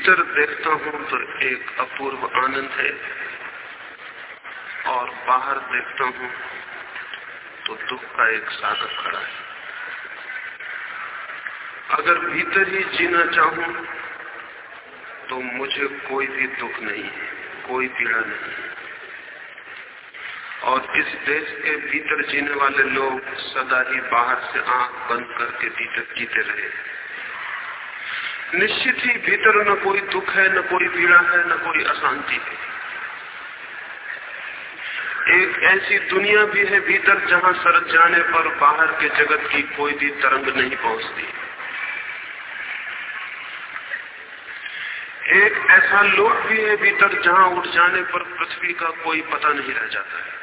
भीतर देखता हूँ तो एक अपूर्व आनंद है। और बाहर देखता हूँ तो दुख का एक सागर खड़ा है। अगर भीतर ही जीना चाहूँ तो मुझे कोई भी दुख नहीं है, कोई पीड़ा नहीं है। और इस देश के भीतर जीने वाले लोग सदा ही बाहर से आँख बंद करके भीतर जीते रहे निश्चित ही भीतर न कोई दुख है, न कोई पीड़ा है, न कोई अशांति है। एक ऐसी दुनिया भी है भीतर जहाँ सरक जाने पर बाहर के जगत की कोई भी तरंग नहीं पहुँचती। एक ऐसा लोक भी है भीतर जहाँ उठ जाने पर पृथ्वी का कोई पता नहीं रह जाता है।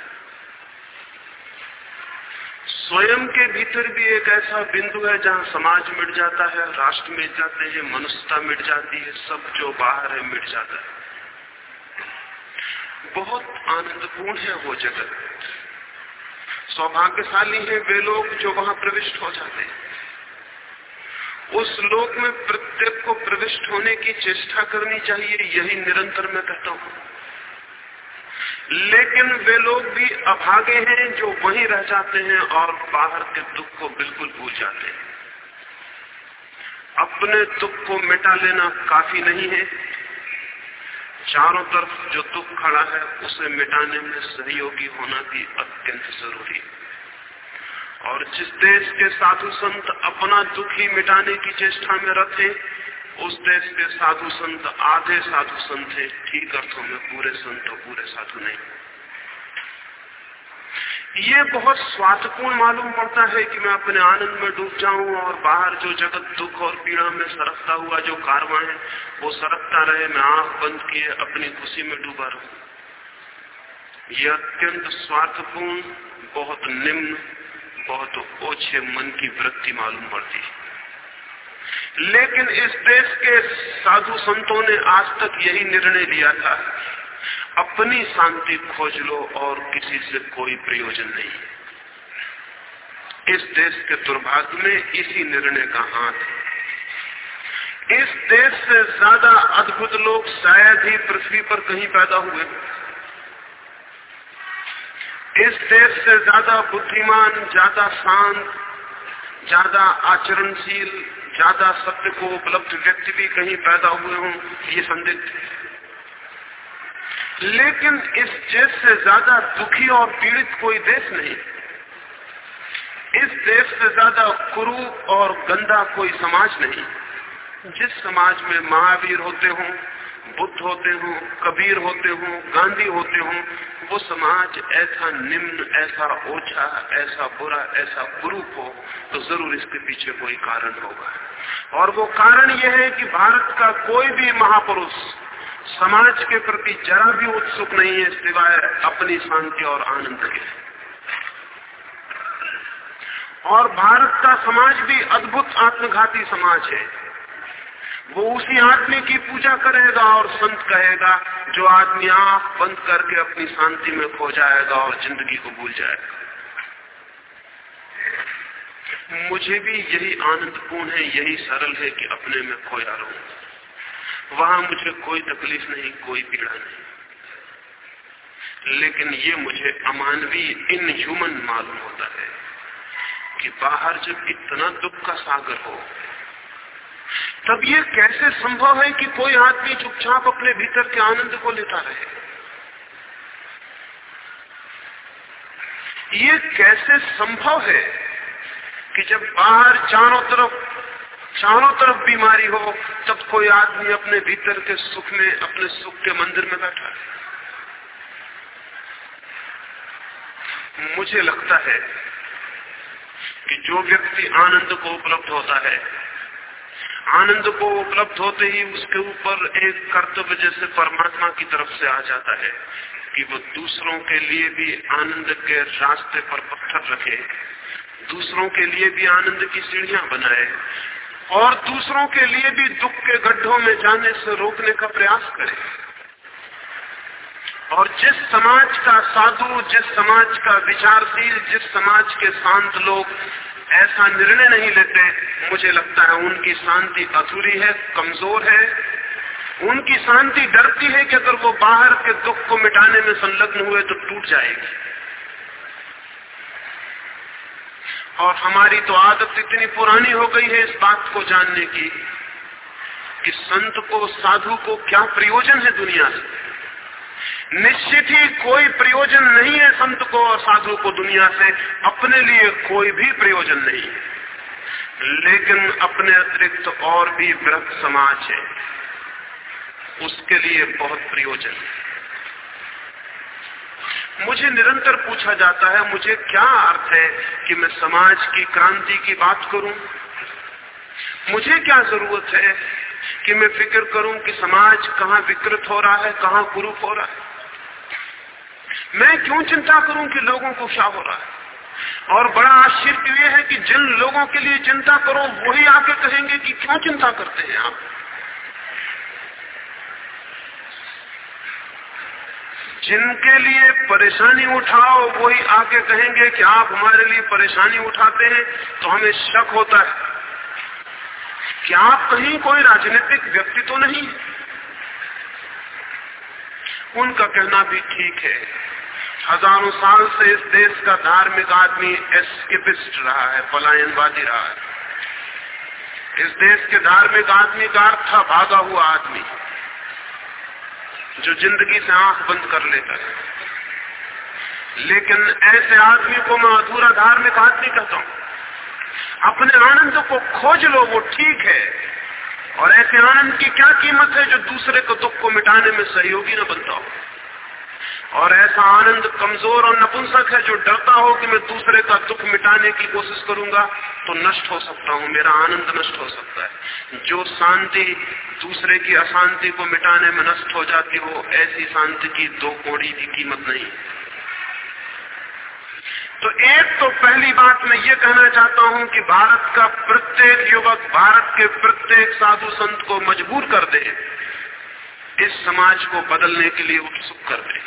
स्वयं के भीतर भी एक ऐसा बिंदु है जहाँ समाज मिट जाता है, राष्ट्र मिट जाते हैं, मनुष्यता मिट जाती है, सब जो बाहर है मिट जाता है। बहुत आनंदपूर्ण है वो जगत। सौभाग्यशाली है वे लोग जो वहाँ प्रविष्ट हो जाते हैं। उस लोक में प्रत्येक को प्रविष्ट होने की चेष्टा करनी चाहिए, यही निरंतर मैं कहता हूँ। लेकिन वे लोग भी अभागे हैं जो वहीं रह जाते हैं और बाहर के दुख को बिल्कुल भूल जाते हैं। अपने दुख को मिटा लेना काफ़ी नहीं है। चारों तरफ़ जो दुख खड़ा है, उसे मिटाने में सहयोगी होना भी अत्यंत ज़रूरी है। और जिस देश के साधु संत अपना दुख ही मिटाने की चेष्टा में रखे उस देश के साधु संत, आधे साधु संत थे। ठीक अर्थों में पूरे संत और पूरे साधु नहीं। ये बहुत स्वार्थपूर्ण मालूम पड़ता है कि मैं अपने आनंद में डूब जाऊँ और बाहर जो जगत दुख और पीड़ा में सरकता हुआ जो कारवा है, वो सरकता रहे, मैं आँख बंद किए अपनी खुशी में डूबा रहूँ। ये अत्यंत स्वार्थपूर्ण, बहुत निम्न, बहुत ओछे मन की वृत्ति मालूम पड़ती है। लेकिन इस देश के साधु संतों ने आज तक यही निर्णय लिया था, अपनी शांति खोज लो और किसी से कोई प्रयोजन नहीं। इस देश के दुर्भाग्य में इसी निर्णय का हाथ है। इस देश से ज़्यादा अद्भुत लोग शायद ही पृथ्वी पर कहीं पैदा हुए इस देश से ज़्यादा बुद्धिमान, ज़्यादा शांत, ज़्यादा आचरणशील ज़्यादा सत्य को उपलब्ध व्यक्ति भी कहीं पैदा हुए हों, ये संदिग्ध लेकिन इस देश से ज़्यादा दुखी और पीड़ित कोई देश नहीं। इस देश से ज़्यादा कुरूप और गंदा कोई समाज नहीं। जिस समाज में महावीर होते हों, बुद्ध होते हो, कबीर होते हो, गांधी होते हो, वो समाज ऐसा निम्न, ऐसा ओछा, ऐसा बुरा, ऐसा कुरूप हो तो ज़रूर इसके पीछे कोई कारण होगा। और वो कारण यह है कि भारत का कोई भी महापुरुष समाज के प्रति जरा भी उत्सुक नहीं है, सिवाय अपनी शांति और आनंद के। और भारत का समाज भी अद्भुत आत्मघाती समाज है। वो उसी आदमी की पूजा करेगा और संत कहेगा, जो आदमी आँख बंद करके अपनी शांति में खो जाएगा और ज़िंदगी को भूल जाएगा। मुझे भी यही आनंदपूर्ण है, यही सरल है कि अपने में खोया रहूँ। वहाँ मुझे कोई तकलीफ़ नहीं, कोई पीड़ा नहीं। लेकिन ये मुझे अमानवीय इनह्यूमन मालूम होता है कि बाहर जब इतना दुख का सागर हो, तब ये कैसे संभव है कि कोई आदमी चुपचाप अपने भीतर के आनंद को लेता रहे? ये कैसे संभव है कि जब बाहर चारों तरफ़ चारों तरफ़ बीमारी हो, तब कोई आदमी अपने भीतर के सुख में, अपने सुख के मंदिर में बैठा है। मुझे लगता है कि जो व्यक्ति आनंद को उपलब्ध होता है, आनंद को उपलब्ध होते ही उसके ऊपर एक कर्तव्य जैसे परमात्मा की तरफ़ से आ जाता है कि वो दूसरों के लिए भी आनंद के रास्ते पर पत्थर रखे। दूसरों के लिए भी आनंद की सीढ़ियाँ बनाए और दूसरों के लिए भी दुख के गड्ढों में जाने से रोकने का प्रयास करे। और जिस समाज का साधु, जिस समाज का विचारशील, जिस समाज के शांत लोग ऐसा निर्णय नहीं लेते, मुझे लगता है उनकी शांति अधूरी है, कमज़ोर है। उनकी शांति डरती है कि अगर वो बाहर के दुख को मिटाने में संलग्न हुए तो टूट जाएगी। और हमारी तो आदत इतनी पुरानी हो गई है इस बात को जानने की कि संत को, साधु को क्या प्रयोजन है दुनिया से? निश्चित ही कोई प्रयोजन नहीं है संत को और साधु को दुनिया से। अपने लिए कोई भी प्रयोजन नहीं लेकिन अपने अतिरिक्त और भी वृद्ध समाज है। उसके लिए बहुत प्रयोजन मुझे निरंतर पूछा जाता है, मुझे क्या अर्थ है कि मैं समाज की क्रांति की बात करूँ? मुझे क्या ज़रूरत है कि मैं फ़िक्र करूँ कि समाज कहाँ विकृत हो रहा है, कहाँ कुरूप हो रहा है? मैं क्यों चिंता करूँ कि लोगों को क्या हो रहा है? और बड़ा आश्चर्य यह है कि जिन लोगों के लिए चिंता करो, वही आके कहेंगे कि क्यों चिंता करते हैं आप? जिनके लिए परेशानी उठाओ, वही आके कहेंगे कि आप हमारे लिए परेशानी उठाते हैं तो हमें शक होता है। कि आप कहीं कोई राजनीतिक व्यक्ति तो नहीं उनका कहना भी ठीक है। हज़ारों साल से इस देश का धार्मिक आदमी एस्केपिस्ट रहा है, पलायनवादी रहा है। इस देश के धार्मिक आदमी का अर्थ था भागा हुआ आदमी जो ज़िंदगी से आँख बंद कर लेता है। लेकिन ऐसे आदमी को मैं अधूरा धार्मिक आदमी कहता हूँ। अपने आनंद को खोज लो, वो ठीक है। और ऐसे आनंद की क्या कीमत है जो दूसरे को दुख को मिटाने में सहयोगी न बनता हो? और ऐसा आनंद कमज़ोर और नपुंसक है जो डरता हो कि मैं दूसरे का दुख मिटाने की कोशिश करूँगा तो नष्ट हो सकता हूँ, मेरा आनंद नष्ट हो सकता है। जो शांति दूसरे की अशांति को मिटाने में नष्ट हो जाती हो, ऐसी शांति की दो कोड़ी भी कीमत नहीं। तो एक तो पहली बात मैं ये कहना चाहता हूँ कि भारत का प्रत्येक युवक, भारत के प्रत्येक साधु संत को मजबूर कर दे, इस समाज को बदलने के लिए उत्सुक कर दे।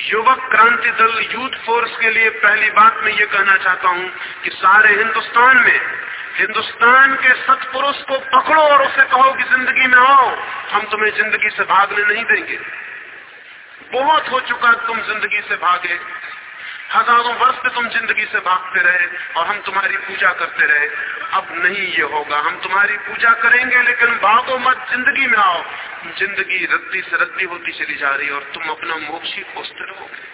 युवक क्रांति दल यूथ फोर्स के लिए पहली बात मैं ये कहना चाहता हूँ कि सारे हिंदुस्तान में, हिंदुस्तान के सतपुरुष को पकड़ो और उसे कहो कि ज़िंदगी में आओ। हम तुम्हें ज़िंदगी से भागने नहीं देंगे। बहुत हो चुका तुम ज़िंदगी से भागे। हज़ारों वर्ष से तुम ज़िंदगी से भागते रहे और हम तुम्हारी पूजा करते रहे। अब नहीं ये होगा, हम तुम्हारी पूजा करेंगे, लेकिन भागो मत, ज़िंदगी में आओ। ज़िंदगी रद्दी से रद्दी होती चली जा रही और तुम अपना मोक्ष ही खोजते रहोगे।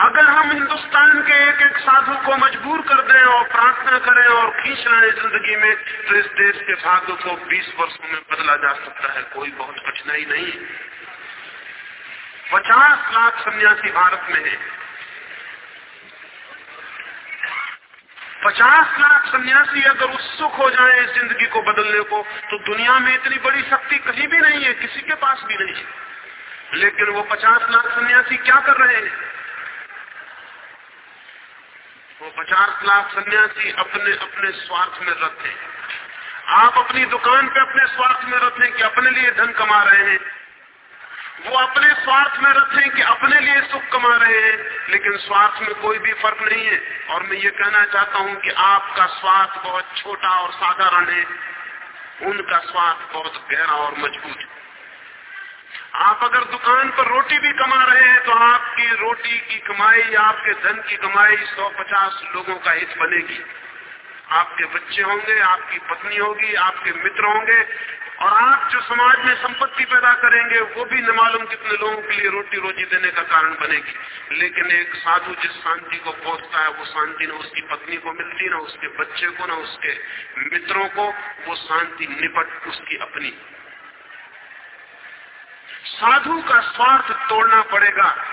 अगर हम हिंदुस्तान के एक एक साधु को मजबूर कर दें और प्रार्थना करें और खींच लाए ज़िंदगी में तो इस देश के भाग्य को 20 वर्षों में बदला जा सकता है। कोई बहुत कठिनाई नहीं है। पचास लाख सन्यासी भारत में है। पचास लाख सन्यासी अगर उत्सुक हो जाए ज़िंदगी को बदलने को तो दुनिया में इतनी बड़ी शक्ति कहीं भी नहीं है, किसी के पास भी नहीं है। लेकिन वो पचास लाख सन्यासी क्या कर रहे हैं? वो पचास लाख सन्यासी अपने अपने स्वार्थ में रत हैं। आप अपनी दुकान पे अपने स्वार्थ में रत हैं कि अपने लिए धन कमा रहे हैं। वो अपने स्वार्थ में रथ हैं कि अपने लिए सुख कमा रहे हैं, लेकिन स्वार्थ में कोई भी फ़र्क नहीं है। और मैं ये कहना चाहता हूँ कि आपका स्वार्थ बहुत छोटा और साधारण है। उनका स्वार्थ बहुत गहरा और मज़बूत है। आप अगर दुकान पर रोटी भी कमा रहे हैं तो आपकी रोटी की कमाई, आपके धन की कमाई 150 लोगों का हित बनेगी। आपके बच्चे होंगे, आपकी पत्नी होगी, आपके मित्र होंगे और आप जो समाज में संपत्ति पैदा करेंगे, वो भी न मालूम कितने लोगों के लिए रोटी रोजी देने का कारण बनेगी। लेकिन एक साधु जिस शांति को पहुँचता है, वो शांति न उसकी पत्नी को मिलती, ना उसके बच्चे को, ना उसके मित्रों को, वो शांति निपट उसकी अपनी। साधु का स्वार्थ तोड़ना पड़ेगा।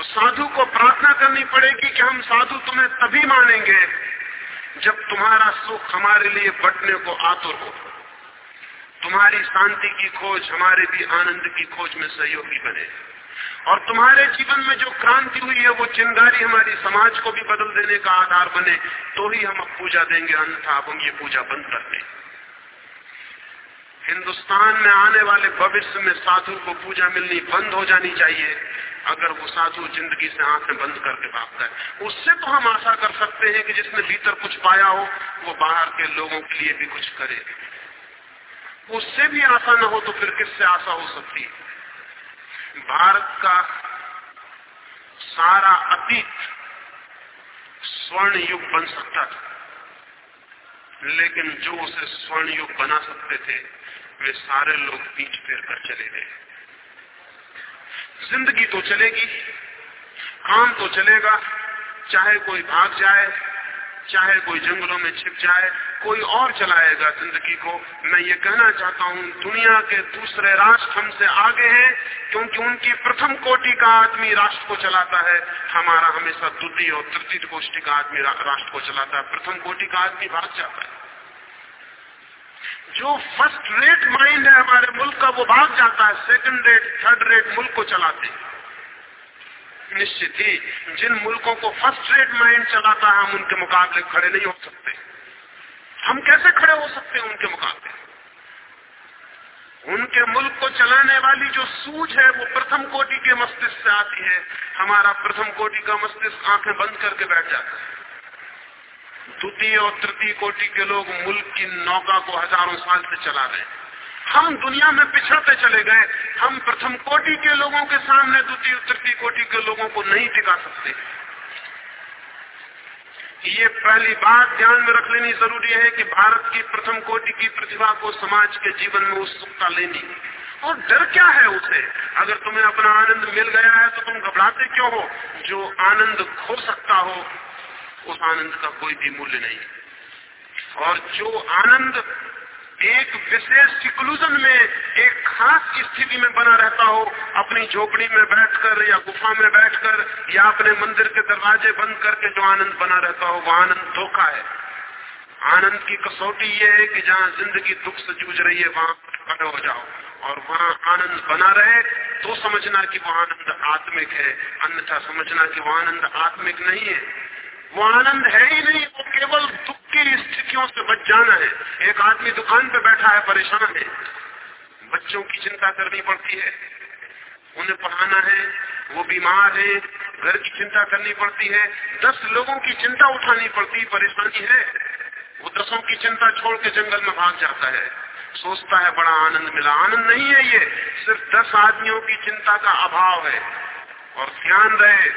साधु को प्रार्थना करनी पड़ेगी कि हम साधु तुम्हें तभी मानेंगे जब तुम्हारा सुख हमारे लिए बटने को आतुर हो। तुम्हारी शांति की खोज, हमारे भी आनंद की खोज में सहयोगी बने। और तुम्हारे जीवन में जो क्रांति हुई है, वो चिंगारी हमारी समाज को भी बदल देने का आधार बने तो ही हम पूजा देंगे, अन्यथा अब हम ये पूजा बंद कर दें। हिंदुस्तान में आने वाले भविष्य में साधु को पूजा मिलनी बंद हो जानी चाहिए, अगर वो साधु ज़िंदगी से आँखें बंद करके भागता है उससे तो हम आशा कर सकते हैं कि जिसने भीतर कुछ पाया हो, वो बाहर के लोगों के लिए भी कुछ करे। उससे भी आशा न हो तो फिर किससे आशा हो सकती है? भारत का सारा अतीत स्वर्ण युग बन सकता था। लेकिन जो उसे स्वर्ण युग बना सकते थे, वे सारे लोग पीछ फेर कर चले गए। ज़िंदगी तो चलेगी, काम तो चलेगा, चाहे कोई भाग जाए चाहे कोई जंगलों में छिप जाए, कोई और चलाएगा ज़िंदगी को। मैं ये कहना चाहता हूँ, दुनिया के दूसरे राष्ट्र हमसे आगे हैं, क्योंकि उनकी प्रथम कोटि का आदमी राष्ट्र को चलाता है। हमारा हमेशा द्वितीय और तृतीय कोष्टि का आदमी राष्ट्र को चलाता है। प्रथम कोटि का आदमी भाग जाता है। जो फ़र्स्ट रेट माइंड है हमारे मुल्क का, वो भाग जाता है। सेकंड रेट थर्ड रेट मुल्क को चलाते हैं। निश्चित ही जिन मुल्कों को फ़र्स्ट रेट माइंड चलाता है, हम उनके मुकाबले खड़े नहीं हो सकते। हम कैसे खड़े हो सकते हैं उनके मुकाबले? उनके मुल्क को चलाने वाली जो सूझ है, वो प्रथम कोटि के मस्तिष्क से आती है। हमारा प्रथम कोटि का मस्तिष्क आँखें बंद करके बैठ जाता है। द्वितीय और तृतीय कोटि के लोग मुल्क की नौका को हज़ारों साल से चला रहे हैं। हम दुनिया में पिछड़ते चले गए। हम प्रथम कोटि के लोगों के सामने, द्वितीय, तृतीय कोटि के लोगों को नहीं टिका सकते। ये पहली बात ध्यान में रख लेनी ज़रूरी है कि भारत की प्रथम कोटि की प्रतिभा को समाज के जीवन में उत्सुकता लेनी। और डर क्या है उसे? अगर तुम्हें अपना आनंद मिल गया है तो तुम घबराते क्यों हो? जो आनंद खो सकता हो, उस आनंद का कोई भी मूल्य नहीं। और जो आनंद एक विशेष सिक्लूजन में एक खास स्थिति में बना रहता हो, अपनी झोपड़ी में बैठकर या गुफा में बैठकर या अपने मंदिर के दरवाजे बंद करके जो आनंद बना रहता हो, वो आनंद धोखा है। आनंद की कसौटी ये है कि जहाँ ज़िंदगी दुख से जूझ रही है, वहाँ खड़े हो जाओ। और वहाँ आनंद बना रहे तो समझना कि वो आनंद आत्मिक है, अन्यथा समझना कि वो आनंद आत्मिक नहीं है। वो आनंद है ही नहीं, वो केवल दुख की स्थितियों से बच जाना है। एक आदमी दुकान पे बैठा है परेशान है। बच्चों की चिंता करनी पड़ती है। उन्हें पढ़ाना है, वो बीमार है, घर की चिंता करनी पड़ती है। दस लोगों की चिंता उठानी पड़ती, परेशानी है। वो दसों की चिंता छोड़ के जंगल में भाग जाता है। सोचता है, बड़ा आनंद मिला। आनंद नहीं है ये, सिर्फ़ दस आदमियों की चिंता का अभाव है। और ध्यान रहे,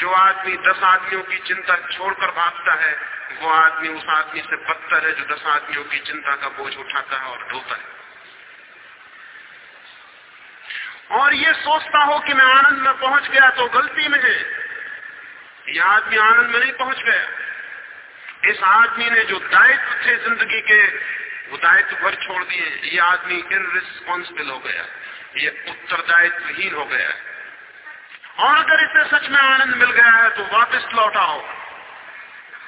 जो आदमी दस आदमियों की चिंता छोड़कर भागता है, वो आदमी उस आदमी से बदतर है जो दस आदमियों की चिंता का बोझ उठाता है और ढोता है। और ये सोचता हो कि मैं आनंद में पहुँच गया तो गलती में है। यह आदमी आनंद में नहीं पहुँच गया। इस आदमी ने जो दायित्व थे ज़िंदगी के, वो दायित्व भर छोड़ दिए। ये आदमी इनरिस्पॉन्सिबल हो गया। ये उत्तरदायित्वहीन हो गया। है और अगर इसे सच में आनंद मिल गया है तो वापस लौट आओ।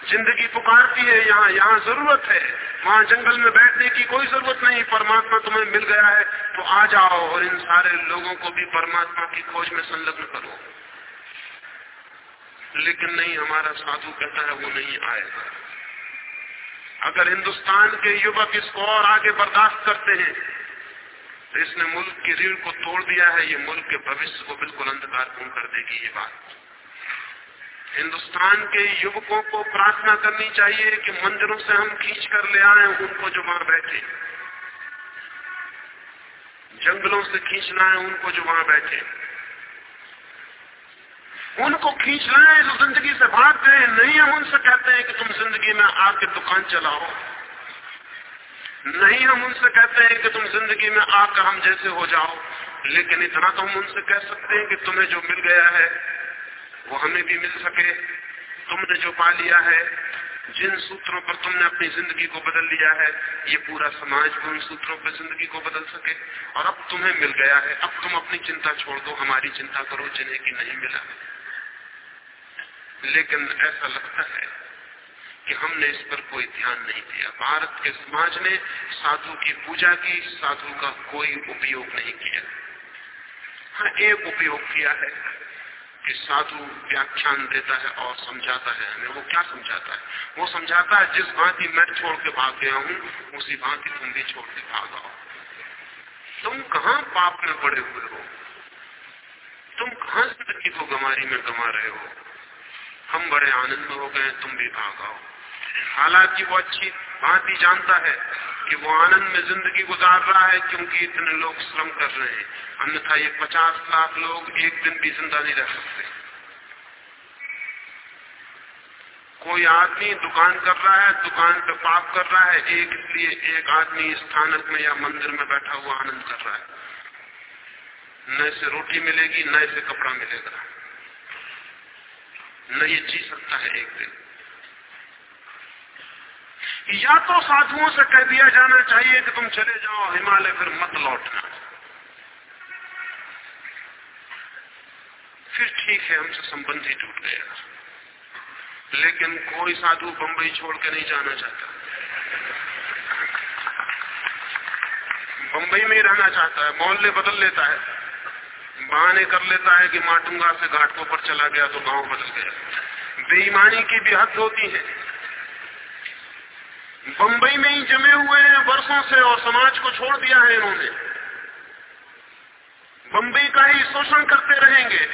ज़िंदगी पुकारती है, यहाँ यहाँ ज़रूरत है। वहाँ जंगल में बैठने की कोई ज़रूरत नहीं, परमात्मा तुम्हें मिल गया है तो आ जाओ और इन सारे लोगों को भी परमात्मा की खोज में संलग्न करो। लेकिन नहीं, हमारा साधु कहता है, वो नहीं आएगा। अगर हिंदुस्तान के युवक इसको और आगे बर्दाश्त करते हैं तो इसने मुल्क की रीढ़ को तोड़ दिया है, ये मुल्क के भविष्य को बिल्कुल अंधकारपूर्ण कर देगी ये बात। हिंदुस्तान के युवकों को प्रार्थना करनी चाहिए कि मंदिरों से हम खींच कर ले आए उनको जो वहाँ बैठे। जंगलों से खींच लाए उनको जो वहाँ बैठे। उनको खींच लाए जो ज़िंदगी से भाग गए, नहीं हम उनसे कहते हैं कि तुम ज़िंदगी में आके दुकान चलाओ। नहीं हम उनसे कहते हैं कि तुम ज़िंदगी में आकर हम जैसे हो जाओ, लेकिन इतना तो हम उनसे कह सकते हैं कि तुम्हें जो मिल गया है, वो हमें भी मिल सके। तुमने जो पा लिया है, जिन सूत्रों पर तुमने अपनी ज़िंदगी को बदल लिया है, ये पूरा समाज भी उन सूत्रों पर ज़िंदगी को बदल सके। और अब तुम्हें मिल गया है, अब तुम अपनी चिंता छोड़ दो, हमारी चिंता करो, जिन्हें की नहीं मिला। लेकिन ऐसा लगता है कि हमने इस पर कोई ध्यान नहीं दिया। भारत के समाज ने साधु की पूजा की, साधु का कोई उपयोग नहीं किया। हाँ एक उपयोग किया है कि साधु व्याख्यान देता है और समझाता है। हमें वो क्या समझाता है? वो समझाता है, जिस भांति मैं छोड़ के भाग गया हूँ, उसी भांति तुम भी छोड़ के भाग आओ। तुम कहा पाप में पड़े हुए हो? तुम कहाँ ज़िंदगी को गमारी में गमा रहे हो? हम बड़े आनंद में हो गए, तुम भी भाग आओ। हालाँकि वो अच्छी बात ही जानता है कि वो आनंद में ज़िंदगी गुजार रहा है क्योंकि इतने लोग श्रम कर रहे हैं। अन्यथा ये पचास लाख लोग एक दिन भी ज़िंदा नहीं रह सकते। कोई आदमी दुकान कर रहा है, दुकान पे पाप कर रहा है, एक इसलिए एक आदमी स्थानक में या मंदिर में बैठा हुआ आनंद कर रहा है। न इसे रोटी मिलेगी, न इसे कपड़ा मिलेगा। न ये जी सकता है एक दिन। या तो साधुओं से कह दिया जाना चाहिए कि तुम चले जाओ, हिमालय फिर मत लौटना। फिर ठीक है, हमसे संबंध ही टूट गया। लेकिन कोई साधु बंबई छोड़ के नहीं जाना चाहता। बंबई में ही रहना चाहता है, मोहल्ले बदल लेता है। बहाने कर लेता है कि माटुंगा से घाटों पर चला गया तो गाँव बदल गया। बेईमानी की भी हद होती है। बंबई में ही जमे हुए हैं वर्षों से, और समाज को छोड़ दिया है इन्होंने। बंबई का ही शोषण करते रहेंगे।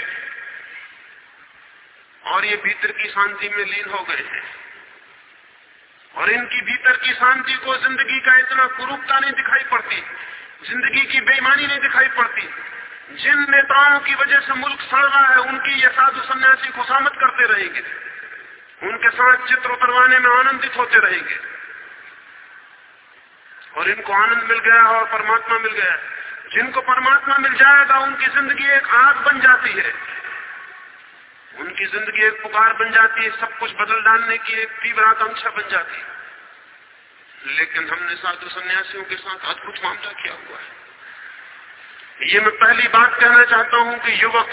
और ये भीतर की शांति में लीन हो गए हैं। और इनकी भीतर की शांति को ज़िंदगी का इतना कुरूपता नहीं दिखाई पड़ती, ज़िंदगी की बेईमानी नहीं दिखाई पड़ती। जिन नेताओं की वजह से मुल्क सड़ रहा है, उनकी ये साधु सन्यासी खुशामत करते रहेंगे। उनके साथ चित्र उतरवाने में आनंदित होते रहेंगे। और इनको आनंद मिल गया और परमात्मा मिल गया। जिनको परमात्मा मिल जाएगा, उनकी ज़िंदगी एक आग बन जाती है। उनकी ज़िंदगी एक पुकार बन जाती है, सब कुछ बदल डालने की एक तीव्र आकांक्षा बन जाती है। लेकिन हमने साधु सन्यासियों के साथ अद्भुत मामला किया हुआ है। ये मैं पहली बात कहना चाहता हूँ कि युवक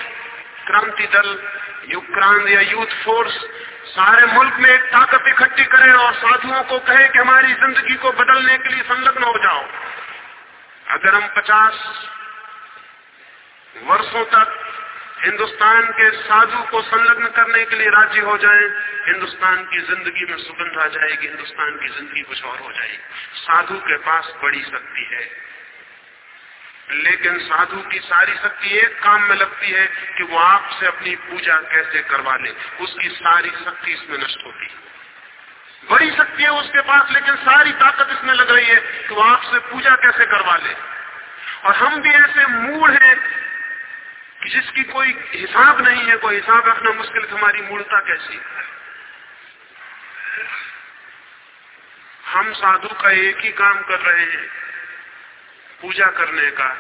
क्रांति दल युक्रांत या यूथ फोर्स सारे मुल्क में एक ताकत इकट्ठी करें और साधुओं को कहे कि हमारी ज़िंदगी को बदलने के लिए संलग्न हो जाओ। अगर हम पचास वर्षों तक हिंदुस्तान के साधु को संलग्न करने के लिए राज़ी हो जाएँ, हिंदुस्तान की ज़िंदगी में सुगंध आ जाएगी हिंदुस्तान की ज़िंदगी कुछ और हो जाएगी। साधु के पास बड़ी शक्ति है। लेकिन साधु की सारी शक्ति एक काम में लगती है कि वो आपसे अपनी पूजा कैसे करवा ले। उसकी सारी शक्ति इसमें नष्ट होती है। बड़ी शक्ति है उसके पास, लेकिन सारी ताकत इसमें लग रही है कि वो आपसे पूजा कैसे करवा ले। और हम भी ऐसे मूड हैं कि जिसकी कोई हिसाब नहीं है, कोई हिसाब रखना मुश्किल हमारी मूलता कैसी हम साधु का एक ही काम कर रहे हैं। पूजा करने का।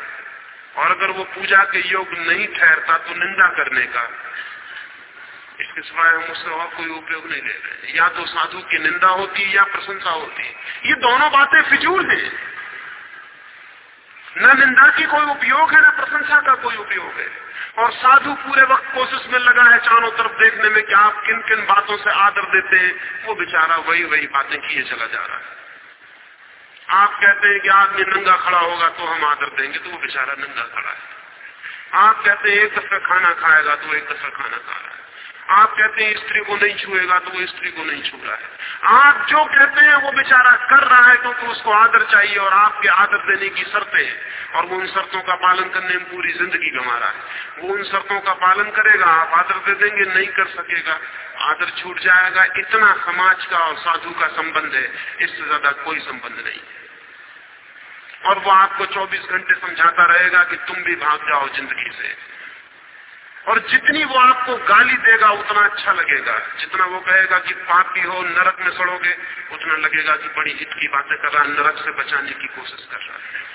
और अगर वो पूजा के योग नहीं ठहरता तो निंदा करने का। इसके सिवाय हम उससे और कोई उपयोग नहीं ले रहे या तो साधु की निंदा होती या प्रशंसा होती ये दोनों बातें फिजूल हैं। न निंदा की कोई उपयोग है, न प्रशंसा का कोई उपयोग है। और साधु पूरे वक्त कोशिश में लगा है चारों तरफ़ देखने में कि आप किन किन बातों से आदर देते हैं। वो बेचारा वही वही बातें किए चला जा रहा है। आप कहते हैं कि आदमी नंगा खड़ा होगा तो हम आदर देंगे तो वो बेचारा नंगा खड़ा है। आप कहते हैं, एक दफ़ा खाना खाएगा तो एक दफ़ा खाना खा रहा है। आप कहते हैं स्त्री को नहीं छुएगा तो वो स्त्री को नहीं छू रहा है। आप जो कहते हैं वो बेचारा कर रहा है, क्योंकि तो उसको आदर चाहिए और आपके आदर देने की शर्तें हैं। और वो उन शर्तों का पालन करने में पूरी ज़िंदगी गंवा रहा है। वो उन शर्तों का पालन करेगा, आप आदर दे देंगे, नहीं कर सकेगा। आदर छूट जाएगा, इतना समाज का और साधु का संबंध है, इससे ज़्यादा कोई संबंध नहीं। है और वो आपको 24 घंटे समझाता रहेगा कि तुम भी भाग जाओ ज़िंदगी से। और जितनी वो आपको गाली देगा, उतना अच्छा लगेगा। जितना वो कहेगा कि पापी हो, नरक में सड़ोगे, उतना लगेगा कि बड़ी हित की बातें कर रहा है, नरक से बचाने की कोशिश कर रहा है।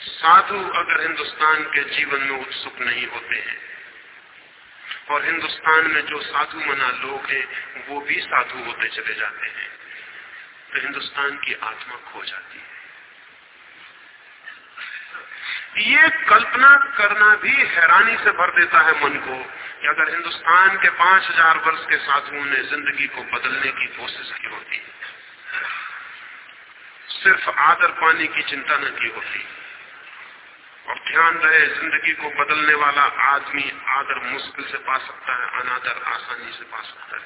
साधु अगर हिंदुस्तान के जीवन में उत्सुक नहीं होते हैं, और हिंदुस्तान में जो साधु मना लोग हैं, वो भी साधु होते चले जाते हैं तो हिंदुस्तान की आत्मा खो जाती है। ये कल्पना करना भी हैरानी से भर देता है मन को कि अगर हिंदुस्तान के पाँच हज़ार वर्ष के साधुओं ने ज़िंदगी को बदलने की कोशिश की होती, सिर्फ़ आदर पाने की चिंता न की होती, और ध्यान रहे ज़िंदगी को बदलने वाला आदमी आदर मुश्किल से पा सकता है, अनादर आसानी से पा सकता है।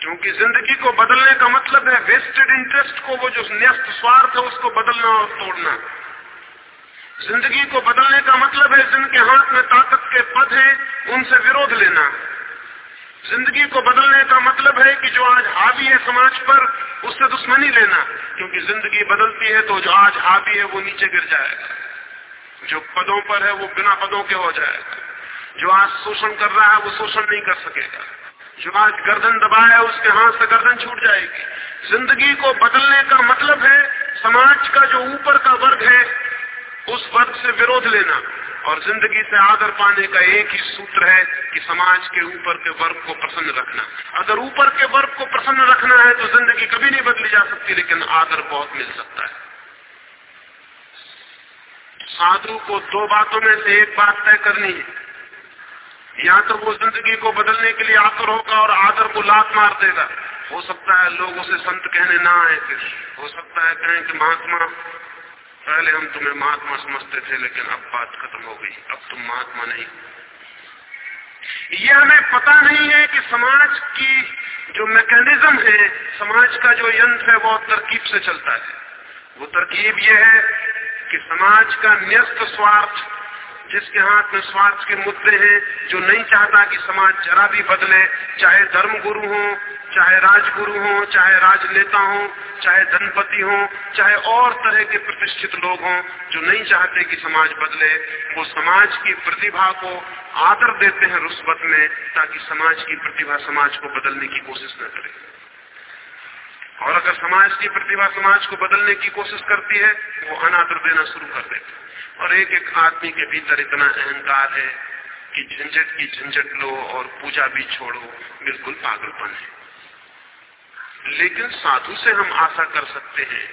क्योंकि ज़िंदगी को बदलने का मतलब है वेस्टेड इंटरेस्ट को, वो जो न्यस्त स्वार्थ है, उसको बदलना और तोड़ना। ज़िंदगी को बदलने का मतलब है जिनके हाथ में ताकत के पद हैं, उनसे विरोध लेना। ज़िंदगी को बदलने का मतलब है कि जो आज हावी है समाज पर, उससे दुश्मनी लेना। क्योंकि ज़िंदगी बदलती है तो जो आज हावी है, वो नीचे गिर जाएगा। जो पदों पर है, वो बिना पदों के हो जाएगा। जो आज शोषण कर रहा है, वो शोषण नहीं कर सकेगा। जो आज गर्दन दबाया है, उसके हाथ से गर्दन छूट जाएगी। ज़िंदगी को बदलने का मतलब है, समाज का जो ऊपर का वर्ग है उस वर्ग से विरोध लेना और ज़िंदगी से आदर पाने का एक ही सूत्र है कि समाज के ऊपर के वर्ग को प्रसन्न रखना। अगर ऊपर के वर्ग को प्रसन्न रखना है तो ज़िंदगी कभी नहीं बदली जा सकती, लेकिन आदर बहुत मिल सकता है। साधु को दो बातों में से एक बात तय करनी है। या तो वो ज़िंदगी को बदलने के लिए आकर होगा और आदर को लात मार देगा। हो सकता है लोग उसे संत कहने ना आए फिर। हो सकता है कहें कि महात्मा पहले हम तुम्हें महात्मा समझते थे, लेकिन अब बात खत्म हो गई। अब तुम महात्मा नहीं ये हमें पता नहीं है कि समाज की जो मैकेनिज्म है, समाज का जो यंत्र है, वो तरकीब से चलता है। वो तरकीब ये है कि समाज का न्यस्त स्वार्थ जिसके हाथ में स्वार्थ के मुद्दे हैं, जो नहीं चाहता कि समाज जरा भी बदले, चाहे धर्म गुरु हो, चाहे राजगुरु हो, चाहे राजनेता हो, चाहे धनपति हो, चाहे और तरह के प्रतिष्ठित लोग हों, जो नहीं चाहते कि समाज बदले, वो समाज की प्रतिभा को आदर देते हैं रुस्वत में, ताकि समाज की प्रतिभा समाज को बदलने की कोशिश न करे। और अगर समाज की प्रतिभा समाज को बदलने की कोशिश करती है, वो अनादर देना शुरू कर देते और एक एक आदमी के भीतर इतना अहंकार है कि झंझट की झंझट लो और पूजा भी छोड़ो, बिल्कुल पागलपन है। लेकिन साधु से हम आशा कर सकते हैं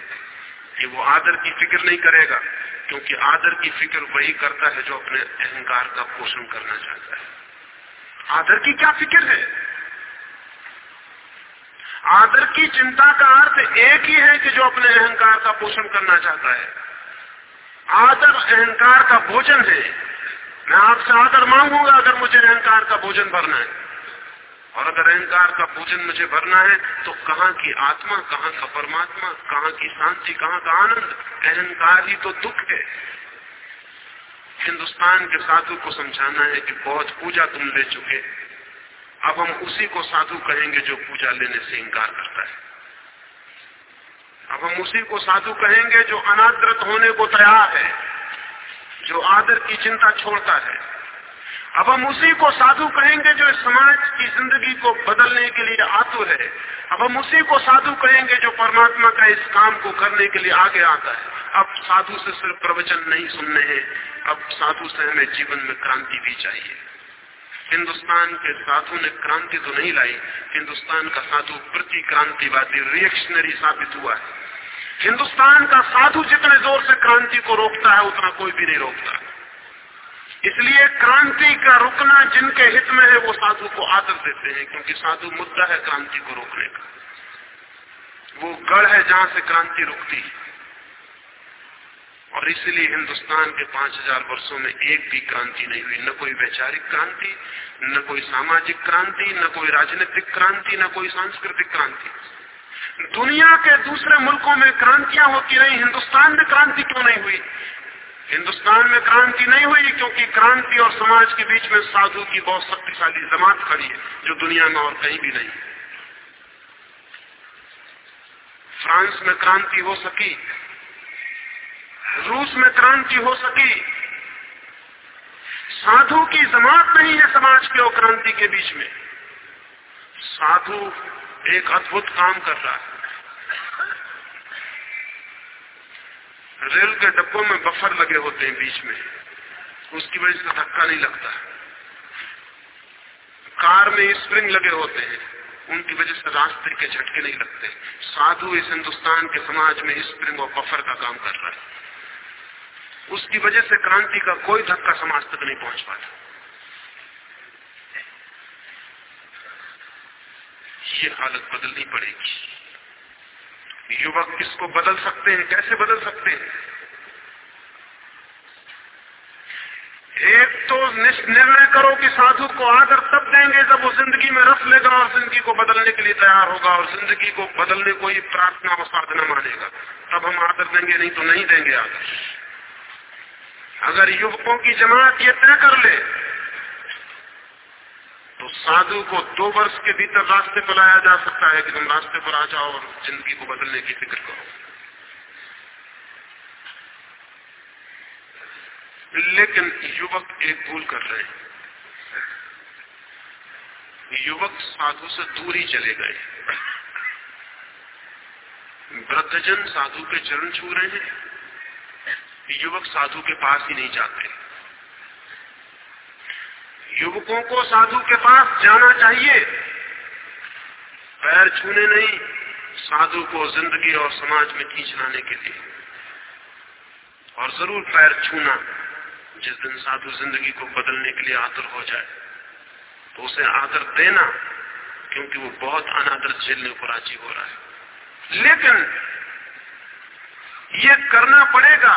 कि वो आदर की फ़िक्र नहीं करेगा, क्योंकि आदर की फ़िक्र वही करता है जो अपने अहंकार का पोषण करना चाहता है। आदर की क्या फ़िक्र है? आदर की चिंता का अर्थ एक ही है कि जो अपने अहंकार का पोषण करना चाहता है। आदर अहंकार का भोजन है। मैं आपसे आदर मांगूँगा अगर मुझे अहंकार का भोजन भरना है। और अगर अहंकार का भोजन मुझे भरना है तो कहाँ की आत्मा, कहाँ का परमात्मा, कहाँ की शांति, कहाँ का आनंद? अहंकार ही तो दुख है। हिंदुस्तान के साधु को समझाना है कि बहुत पूजा तुम ले चुके अब हम उसी को साधु कहेंगे जो पूजा लेने से इंकार करता है। अब हम उसी को साधु कहेंगे जो अनादृत होने को तैयार है, जो आदर की चिंता छोड़ता है। अब हम उसी को साधु कहेंगे जो समाज की ज़िंदगी को बदलने के लिए आतुर है। अब हम उसी को साधु कहेंगे जो परमात्मा का इस काम को करने के लिए आगे आता है। अब साधु से सिर्फ़ प्रवचन नहीं सुनने हैं। अब साधु से हमें जीवन में क्रांति भी चाहिए। हिंदुस्तान के साधु ने क्रांति तो नहीं लाई, हिंदुस्तान का साधु प्रति क्रांतिवादी रिएक्शनरी साबित हुआ है। हिंदुस्तान का साधु जितने ज़ोर से क्रांति को रोकता है, उतना कोई भी नहीं रोकता। इसलिए क्रांति का रुकना जिनके हित में है, वो साधु को आदर देते हैं, क्योंकि साधु मुद्दा है क्रांति को रोकने का। वो गढ़ है जहाँ से क्रांति रुकती है। और इसलिए हिंदुस्तान के पाँच हज़ार वर्षो में एक भी क्रांति नहीं हुई। न कोई वैचारिक क्रांति, न कोई सामाजिक क्रांति, न कोई राजनीतिक क्रांति, न कोई सांस्कृतिक क्रांति। दुनिया के दूसरे मुल्कों में क्रांतियाँ होती रही, हिंदुस्तान में क्रांति क्यों नहीं हुई? हिंदुस्तान में क्रांति नहीं हुई क्योंकि क्रांति और समाज के बीच में साधु की बहुत शक्तिशाली जमात खड़ी है, जो दुनिया में और कहीं भी नहीं। फ्रांस में क्रांति हो सकी रूस में क्रांति हो सकी। साधु की जमात नहीं है समाज के और क्रांति के बीच में। साधु एक अद्भुत काम कर रहा है। रेल के डब्बों में बफर लगे होते हैं बीच में। उसकी वजह से धक्का नहीं लगता। कार में स्प्रिंग लगे होते हैं। उनकी वजह से रास्ते के झटके नहीं लगते। साधु इस हिंदुस्तान के समाज में स्प्रिंग और बफर का काम कर रहा है। उसकी वजह से क्रांति का कोई धक्का समाज तक नहीं पहुँच पाता। ये हालत बदलनी पड़ेगी। युवक किसको बदल सकते हैं, कैसे बदल सकते हैं? एक तो निर्णय करो कि साधु को आदर तब देंगे जब वो ज़िंदगी में रस लेगा और ज़िंदगी को बदलने के लिए तैयार होगा और ज़िंदगी को बदलने को ही प्रार्थना और साधना मानेगा। तब हम आदर देंगे, नहीं तो नहीं देंगे आदर। अगर युवकों की जमात ये तय कर ले तो साधु को दो वर्ष के भीतर रास्ते पर लाया जा सकता है कि तुम रास्ते पर आ जाओ और ज़िंदगी को बदलने की फ़िक्र करो। लेकिन युवक एक भूल कर रहे हैं। युवक साधु से दूर ही चले गए। वृद्धजन साधु के चरण छू रहे हैं। युवक साधु के पास ही नहीं जाते। युवकों को साधु के पास जाना चाहिए। पैर छूने नहीं, साधु को ज़िंदगी और समाज में खींच लाने के लिए। और ज़रूर पैर छूना, जिस दिन साधु ज़िंदगी को बदलने के लिए आतर हो जाए तो उसे आदर देना, क्योंकि वो बहुत अनादर झेलने को राज़ी हो रहा है। लेकिन ये करना पड़ेगा।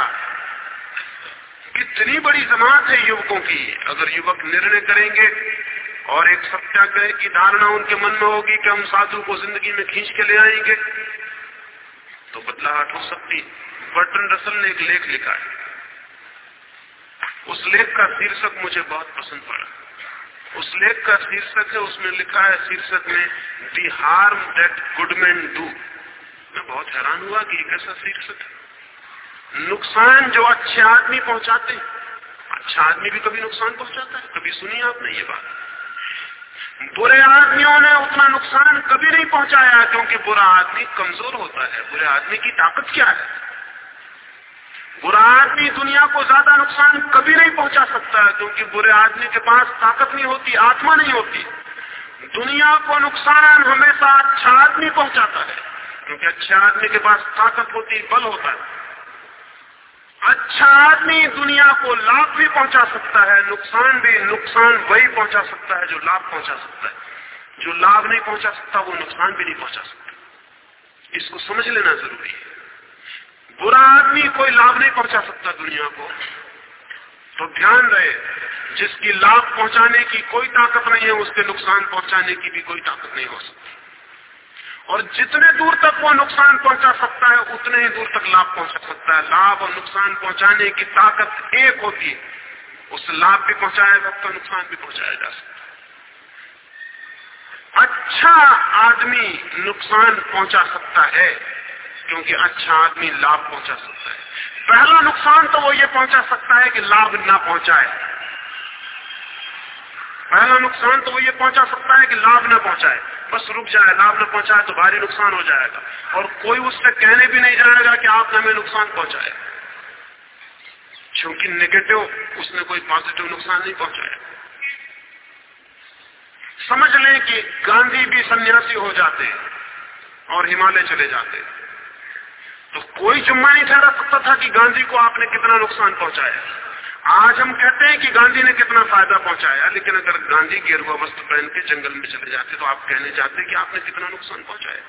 कितनी बड़ी जमात है युवकों की। अगर युवक निर्णय करेंगे और एक सत्याग्रह की धारणा उनके मन में होगी कि हम साधु को ज़िंदगी में खींच के ले आएँगे तो बदलाहट हो सकती बर्टन रसल ने एक लेख लिखा है। उस लेख का शीर्षक मुझे बहुत पसंद पड़ा। उस लेख का शीर्षक है, उसमें लिखा है शीर्षक में the harm that good man do मैं बहुत हैरान हुआ कि कैसा शीर्षक है। नुकसान जो अच्छे आदमी पहुंचाते हैं। अच्छा आदमी भी कभी नुकसान पहुंचाता है? कभी सुनी आपने ये बात। बुरे आदमियों ने उतना नुकसान कभी नहीं पहुँचाया क्योंकि बुरा आदमी कमज़ोर होता है। बुरे आदमी की ताकत क्या है? बुरा आदमी दुनिया को ज़्यादा नुकसान कभी नहीं पहुँचा सकता क्योंकि बुरे आदमी के पास ताकत नहीं होती, आत्मा नहीं होती। दुनिया को नुकसान हमेशा अच्छा आदमी पहुंचाता है। क्योंकि अच्छे आदमी के पास ताकत होती, बल होता है। अच्छा आदमी दुनिया को लाभ भी पहुँचा सकता है, नुकसान भी, नुकसान वही पहुँचा सकता है जो लाभ पहुँचा सकता है। जो लाभ नहीं पहुँचा सकता, वो नुकसान भी नहीं पहुँचा सकता। इसको समझ लेना ज़रूरी है। बुरा आदमी कोई लाभ नहीं पहुँचा सकता दुनिया को। तो ध्यान रहे, जिसकी लाभ पहुँचाने की कोई ताकत नहीं है, उसके नुकसान पहुँचाने की भी कोई ताकत नहीं हो सकती। और जितने दूर तक वो नुकसान पहुँचा सकता है, उतने ही दूर तक लाभ पहुँचा सकता है। लाभ और नुकसान पहुँचाने की ताकत एक होती है। उस लाभ भी पहुँचाया जा सकता नुकसान भी पहुँचाया जा सकता अच्छा आदमी नुकसान पहुँचा सकता है, क्योंकि अच्छा आदमी लाभ पहुँचा सकता है। पहला नुकसान तो वो ये पहुँचा सकता है कि लाभ ना पहुँचाए। पहला नुकसान तो वो ये पहुँचा सकता है कि लाभ न पहुँचाए। बस रुक जाए, लाभ न पहुँचाए तो भारी नुकसान हो जाएगा। और कोई उससे कहने भी नहीं जाएगा कि आपने हमें नुकसान पहुँचाया क्योंकि नेगेटिव उसने कोई पॉजिटिव नुकसान नहीं पहुँचाया। समझ लें कि गांधी भी सन्यासी हो जाते और हिमालय चले जाते। तो कोई जुम्मा नहीं ठहरा सकता था कि गांधी को आपने कितना नुकसान पहुँचाया। आज हम कहते हैं कि गांधी ने कितना फ़ायदा पहुँचाया, लेकिन अगर गांधी गेरुआ वस्त्र पहन के जंगल में चले जाते तो आप कहने जाते कि आपने कितना नुकसान पहुँचाया।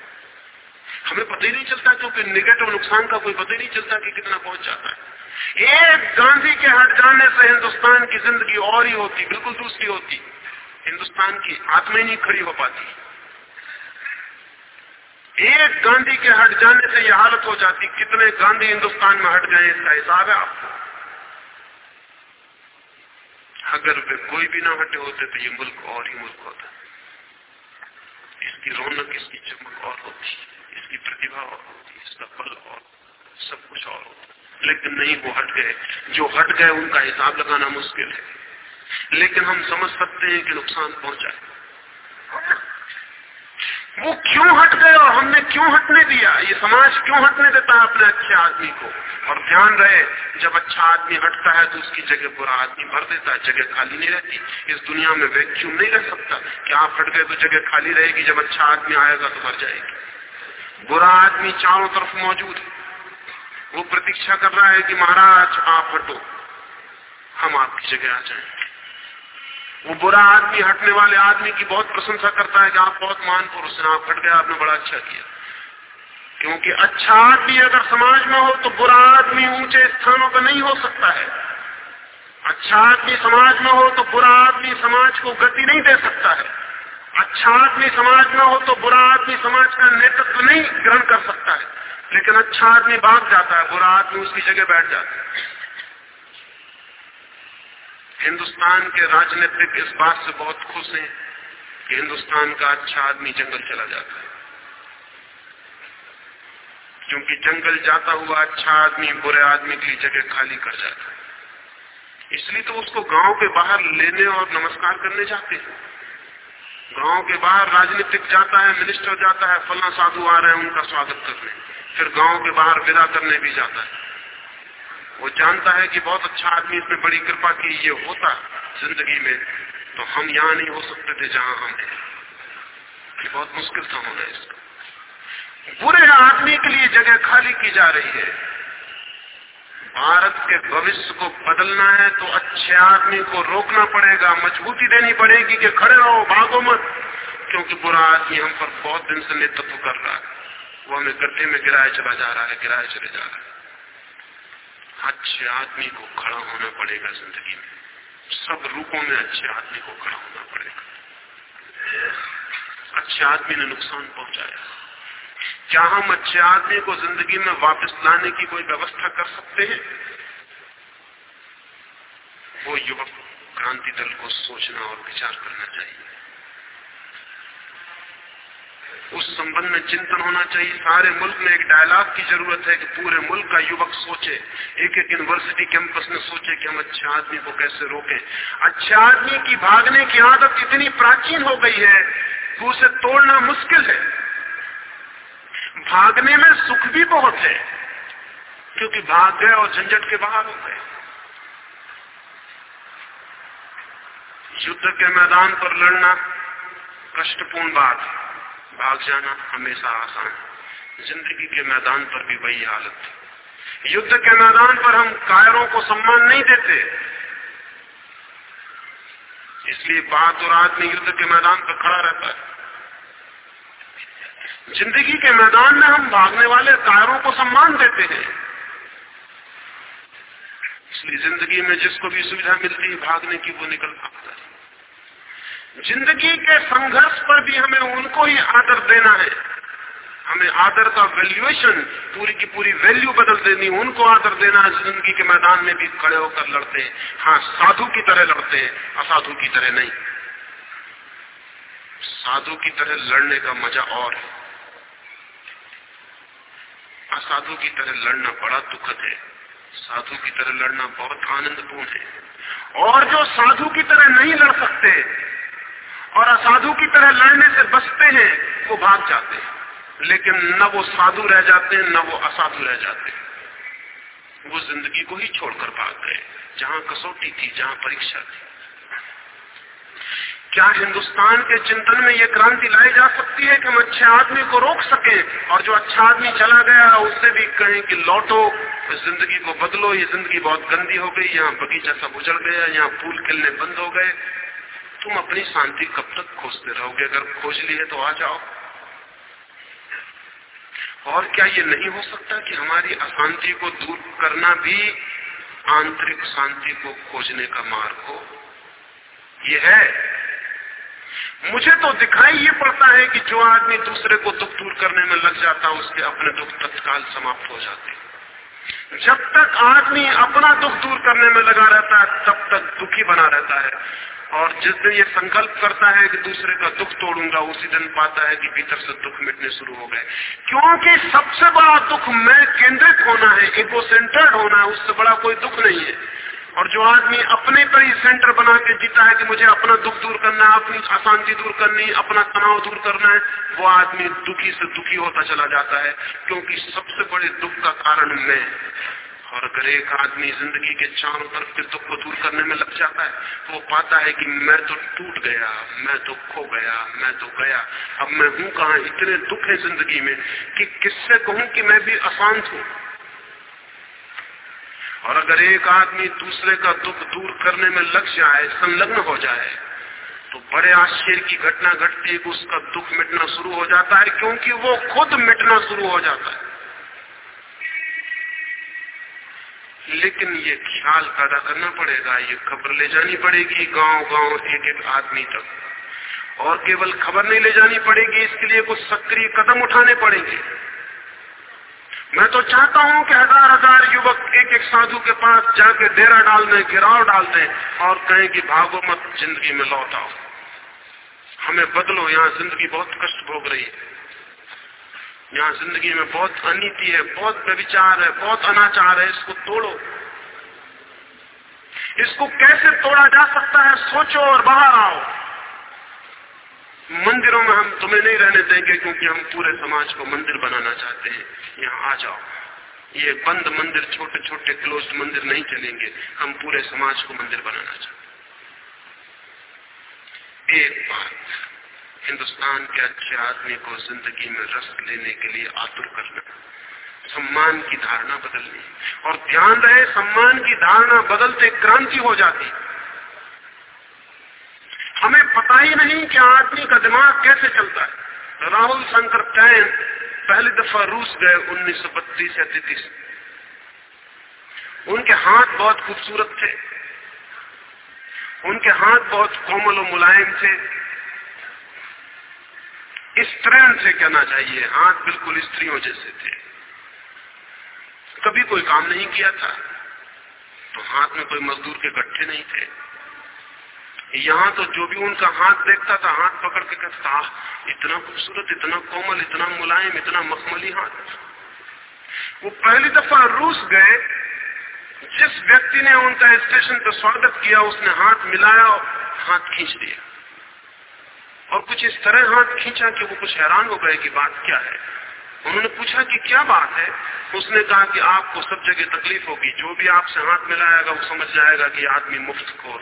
हमें पता ही नहीं चलता, क्योंकि निगेटिव नुकसान का कोई पता ही नहीं चलता कि कितना पहुँच जाता है। एक गांधी के हट जाने से हिंदुस्तान की ज़िंदगी और ही होती, बिल्कुल दूसरी होती। हिंदुस्तान की आत्मा नहीं खड़ी हो पाती। एक गांधी के हट जाने से यह हालत हो जाती, कितने गांधी हिंदुस्तान में हट गए इसका हिसाब है आपको। अगर वे कोई भी ना हटे होते तो ये मुल्क और ही मुल्क होता। इसकी रौनक, इसकी चमक और होती, इसकी प्रतिभा और होती, इसका बल और सब कुछ और होता। लेकिन नहीं, वो हट गए। जो हट गए, उनका हिसाब लगाना मुश्किल है। लेकिन हम समझ सकते हैं कि नुकसान पहुँचा वो क्यों हट गए और हमने क्यों हटने दिया? ये समाज क्यों हटने देता है अपने अच्छे आदमी को? और ध्यान रहे, जब अच्छा आदमी हटता है तो उसकी जगह बुरा आदमी भर देता है, जगह खाली नहीं रहती। इस दुनिया में वैक्यूम नहीं रह सकता। कि आप हट गए तो जगह खाली रहेगी, जब अच्छा आदमी आएगा तो भर जाएगी। बुरा आदमी चारों तरफ़ मौजूद है। वो प्रतीक्षा कर रहा है कि महाराज, आप हटो। हम आपकी जगह आ जाएँगे वो बुरा आदमी, हटने वाले आदमी की बहुत प्रशंसा करता है कि आप बहुत महान पुरुष हैं, आप हट गए, आपने बड़ा अच्छा किया। क्योंकि अच्छा आदमी अगर समाज में हो तो बुरा आदमी ऊँचे स्थानों पर नहीं हो सकता है। अच्छा आदमी समाज में हो तो बुरा आदमी समाज को गति नहीं दे सकता है। अच्छा आदमी समाज में हो तो बुरा आदमी समाज का नेतृत्व नहीं ग्रहण कर सकता है। लेकिन अच्छा आदमी भाग जाता है, बुरा आदमी उसकी जगह बैठ जाता है। हिंदुस्तान के राजनीतिक इस बात से बहुत खुश हैं कि हिंदुस्तान का अच्छा आदमी जंगल चला जाता है। क्योंकि जंगल जाता हुआ अच्छा आदमी बुरे आदमी की जगह खाली कर जाता है। इसलिए तो उसको गाँव के बाहर लेने और नमस्कार करने जाते हैं। गाँव के बाहर राजनीतिक जाता है मिनिस्टर जाता है, फला साधु आ रहे हैं, उनका स्वागत करने। फिर गाँव के बाहर विदा करने भी जाता है। वो जानता है कि बहुत अच्छा आदमी इसने बड़ी कृपा की ये होता ज़िंदगी में तो हम यहाँ नहीं हो सकते थे जहाँ हम हैं ये बहुत मुश्किल था होना इसका। बुरे आदमी के लिए जगह खाली की जा रही है। भारत के भविष्य को बदलना है तो अच्छे आदमी को रोकना पड़ेगा, मजबूती देनी पड़ेगी कि खड़े रहो, भागो मत, क्योंकि बुरा आदमी हम पर बहुत दिन से नेतृत्व कर रहा है। वो हमें गड्ढे में गिराए चला जा रहा है, गिराए चले जा रहा है। अच्छे आदमी को खड़ा होना पड़ेगा ज़िंदगी में। सब रूपों में अच्छे आदमी को खड़ा होना पड़ेगा। अच्छे आदमी ने नुकसान पहुँचाया। क्या हम अच्छे आदमी को ज़िंदगी में वापस लाने की कोई व्यवस्था कर सकते हैं? वो युवक क्रांति दल को सोचना और विचार करना चाहिए। उस संबंध में चिंतन होना चाहिए। सारे मुल्क में एक डायलॉग की ज़रूरत है कि पूरे मुल्क का युवक सोचे। एक एक यूनिवर्सिटी कैंपस में सोचे कि हम अच्छे आदमी को कैसे रोकें। अच्छे आदमी की भागने की आदत इतनी प्राचीन हो गई है कि उसे तोड़ना मुश्किल है। भागने में सुख भी बहुत है, क्योंकि भाग गए और झंझट के बाहर हो गए। युद्ध के मैदान पर लड़ना कष्टपूर्ण बात भाग जाना हमेशा आसान है। ज़िंदगी के मैदान पर भी वही हालत। युद्ध के मैदान पर हम कायरों को सम्मान नहीं देते। इसलिए बहादुर आदमी युद्ध के मैदान पर खड़ा रहता है। ज़िंदगी के मैदान में हम भागने वाले कायरों को सम्मान देते हैं। इसलिए ज़िंदगी में जिसको भी सुविधा मिलती है, भागने की वो निकल भागता है। ज़िंदगी के संघर्ष पर भी हमें उनको ही आदर देना है। हमें आदर का वैल्यूएशन पूरी की पूरी वैल्यू बदल देनी, उनको आदर देना है, ज़िंदगी के मैदान में भी खड़े होकर लड़ते हैं। हाँ साधु की तरह लड़ते हैं, असाधु की तरह नहीं। साधु की तरह लड़ने का मज़ा और है। असाधु की तरह लड़ना बड़ा दुखद है। साधु की तरह लड़ना बहुत आनंदपूर्ण है। और जो साधु की तरह नहीं लड़ सकते और असाधु की तरह लड़ने से बचते हैं, वो भाग जाते हैं। लेकिन न वो साधु रह जाते हैं, न वो असाधु रह जाते हैं। वो ज़िंदगी को ही छोड़कर भाग गए, जहाँ कसौटी थी, जहाँ परीक्षा थी। क्या हिंदुस्तान के चिंतन में ये क्रांति लाई जा सकती है कि हम अच्छे आदमी को रोक सके, और जो अच्छा आदमी चला गया, उससे भी कहें कि लौटो, ज़िंदगी को बदलो, ये ज़िंदगी बहुत गंदी हो गई, यहाँ बगीचा सब उजड़ गया, यहाँ फूल खिलने बंद हो गए। तुम अपनी शांति कब तक खोजते रहोगे? अगर खोज लिए तो आ जाओ। और क्या ये नहीं हो सकता कि हमारी अशांति को दूर करना भी आंतरिक शांति को खोजने का मार्ग हो? ये है। मुझे तो दिखाई ये पड़ता है कि जो आदमी दूसरे को दुख दूर करने में लग जाता है, उसके अपने दुख तत्काल समाप्त हो जाते जब तक आदमी अपना दुख दूर करने में लगा रहता है, तब तक दुखी बना रहता है। और जिस दिन ये संकल्प करता है कि दूसरे का दुख तोड़ूँगा, उसी दिन पाता है कि भीतर से दुख मिटने शुरू हो गए। क्योंकि सबसे बड़ा दुख मैं केंद्रित होना है इको सेंटर्ड होना है, उससे बड़ा कोई दुख नहीं है। और जो आदमी अपने पर ही सेंटर बना के जीता है कि मुझे अपना दुख दूर करना है, अपनी अशांति दूर करनी अपना तनाव दूर करना है, वो आदमी दुखी से दुखी होता चला जाता है, क्योंकि सबसे बड़े दुख का कारण मैं। और अगर एक आदमी ज़िंदगी के चारों तरफ़ के दुख को दूर करने में लग जाता है तो वो पाता है कि मैं तो टूट गया, मैं तो खो गया, मैं तो गया। अब मैं हूँ कहा? इतने दुख है ज़िंदगी में कि किससे कहूँ कि मैं भी अशांत हूँ? और अगर एक आदमी दूसरे का दुख दूर करने में लग जाए, संलग्न हो जाए तो बड़े आश्चर्य की घटना घटती है कि उसका दुख मिटना शुरू हो जाता है, क्योंकि वो खुद मिटना शुरू हो जाता है। लेकिन ये ख्याल पैदा करना पड़ेगा, ये खबर ले जानी पड़ेगी गाँव गाँव एक एक आदमी तक। और केवल खबर नहीं ले जानी पड़ेगी, इसके लिए कुछ सक्रिय कदम उठाने पड़ेंगे। मैं तो चाहता हूँ कि हज़ार हज़ार युवक एक एक साधु के पास जाके डेरा डाल दें गिराव डाल दें और कहें कि भागो मत, ज़िंदगी में लौट आओ। हमें बदलो, यहाँ ज़िंदगी बहुत कष्ट भोग रही है। यहाँ ज़िंदगी में बहुत अनिति है, बहुत व्यविचार है, बहुत अनाचार है, इसको तोड़ो। इसको कैसे तोड़ा जा सकता है, सोचो और बाहर आओ। मंदिरों में हम तुम्हें नहीं रहने देंगे क्योंकि हम पूरे समाज को मंदिर बनाना चाहते हैं। यहाँ आ जाओ। ये बंद मंदिर छोटे छोटे क्लोज मंदिर नहीं चलेंगे। हम पूरे समाज को मंदिर बनाना चाहते एक बात। हिंदुस्तान के अच्छे आदमी को ज़िंदगी में रस लेने के लिए आतुर करना, सम्मान की धारणा बदलनी। और ध्यान रहे, सम्मान की धारणा बदलते क्रांति हो जाती। हमें पता ही नहीं कि आदमी का दिमाग कैसे चलता है। राहुल शंकर टैन पहली दफ़ा रूस गए 1932 या तैतीस। उनके हाथ बहुत खूबसूरत थे। उनके हाथ बहुत कोमल और मुलायम थे। स्त्रीण से कहना चाहिए हाथ बिल्कुल स्त्रियों जैसे थे। कभी कोई काम नहीं किया था तो हाथ में कोई मजदूर के गट्ठे नहीं थे। यहाँ तो जो भी उनका हाथ देखता था, हाथ पकड़ के कहता इतना खूबसूरत, इतना कोमल, इतना मुलायम, इतना मखमली हाथ। वो पहली दफ़ा रूस गए, जिस व्यक्ति ने उनका स्टेशन पर स्वागत किया, उसने हाथ मिलाया हाथ खींच दिया। और कुछ इस तरह हाथ खींचा कि वो कुछ हैरान हो गए कि बात क्या है। उन्होंने पूछा कि क्या बात है? उसने कहा कि आपको सब जगह तकलीफ़ होगी। जो भी आपसे हाथ मिलाएगा, वो समझ जाएगा कि आदमी मुफ़्त खोर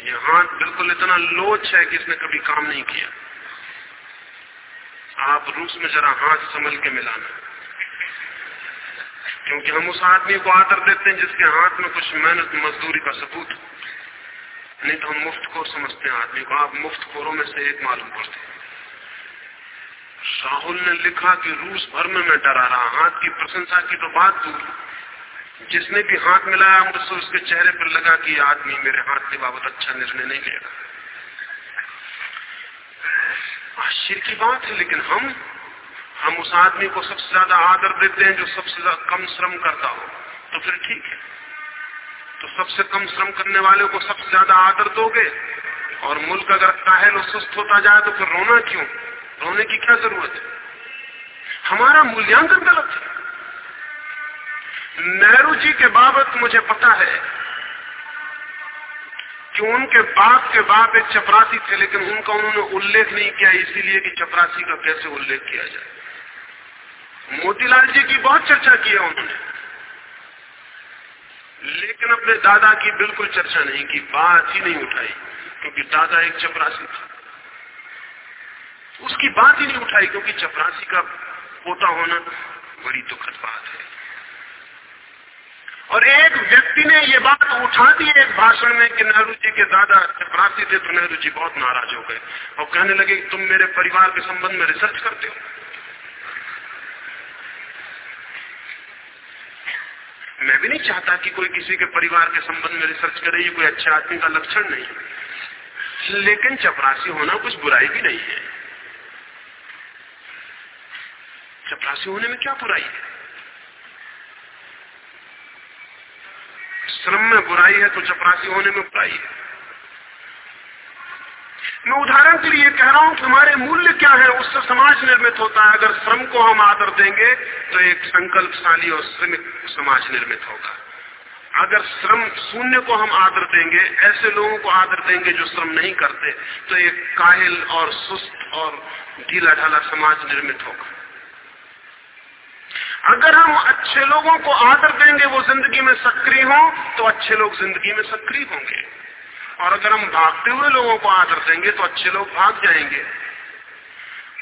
ये हाथ बिल्कुल इतना लोच है कि इसने कभी काम नहीं किया। आप रूस में जरा हाथ संभल के मिलाना। क्योंकि हम उस आदमी को आदर देते हैं जिसके हाथ में कुछ मेहनत, मजदूरी का सबूत नहीं तो हम मुफ़्त खोर समझते हैं आदमी को। आप मुफ़्त खोरों में से एक मालूम पड़ते हैं। राहुल ने लिखा कि रूस भर में मैं डरा रहा, हाथ की प्रशंसा की तो बात दूर। जिसने भी हाथ मिलाया मुझसे उसके चेहरे पर लगा कि आदमी मेरे हाथ के बाबत अच्छा निर्णय नहीं लेगा। आश्चर्य की बात है, लेकिन हम हम उस आदमी को सबसे ज़्यादा आदर देते हैं जो सबसे ज़्यादा कम श्रम करता हो। तो फिर ठीक है। तो सबसे कम श्रम करने वाले को सबसे ज़्यादा आदर दोगे? और मुल्क अगर काहल और सुस्त होता जाए तो फिर रोना क्यों? रोने की क्या ज़रूरत है? हमारा मूल्यांकन गलत है। नेहरू जी के बाबत मुझे पता है कि उनके बाप के बाप एक चपरासी थे, लेकिन उनका उन्होंने उल्लेख नहीं किया इसीलिए कि चपरासी का कैसे उल्लेख किया जाए। मोतीलाल जी की बहुत चर्चा की है उन्होंने। लेकिन अपने दादा की बिल्कुल चर्चा नहीं की, बात ही नहीं उठाई, क्योंकि दादा एक चपरासी था। उसकी बात ही नहीं उठाई, क्योंकि चपरासी का पोता होना बड़ी दुखद बात है। और एक व्यक्ति ने ये बात उठा दी एक भाषण में कि नेहरू जी के दादा चपरासी थे तो नेहरू जी बहुत नाराज़ हो गए और कहने लगे, तुम मेरे परिवार के संबंध में रिसर्च करते हो मैं भी नहीं चाहता कि कोई किसी के परिवार के संबंध में रिसर्च करे, ये कोई अच्छे आदमी का लक्षण नहीं लेकिन चपरासी होना कुछ बुराई भी नहीं है। चपरासी होने में क्या बुराई है? श्रम में बुराई है तो चपरासी होने में बुराई है। मैं उदाहरण के लिए कह रहा हूँ कि हमारे मूल्य क्या है, उससे समाज निर्मित होता है। अगर श्रम को हम आदर देंगे तो एक संकल्पशाली और श्रमिक समाज निर्मित होगा। अगर श्रम शून्य को हम आदर देंगे, ऐसे लोगों को आदर देंगे जो श्रम नहीं करते तो एक काहिल और सुस्त और ढीला ढाला समाज निर्मित होगा। अगर हम अच्छे लोगों को आदर देंगे, वो ज़िंदगी में सक्रिय हो तो अच्छे लोग ज़िंदगी में सक्रिय होंगे। और अगर हम भागते हुए लोगों को आदर देंगे तो अच्छे लोग भाग जाएँगे।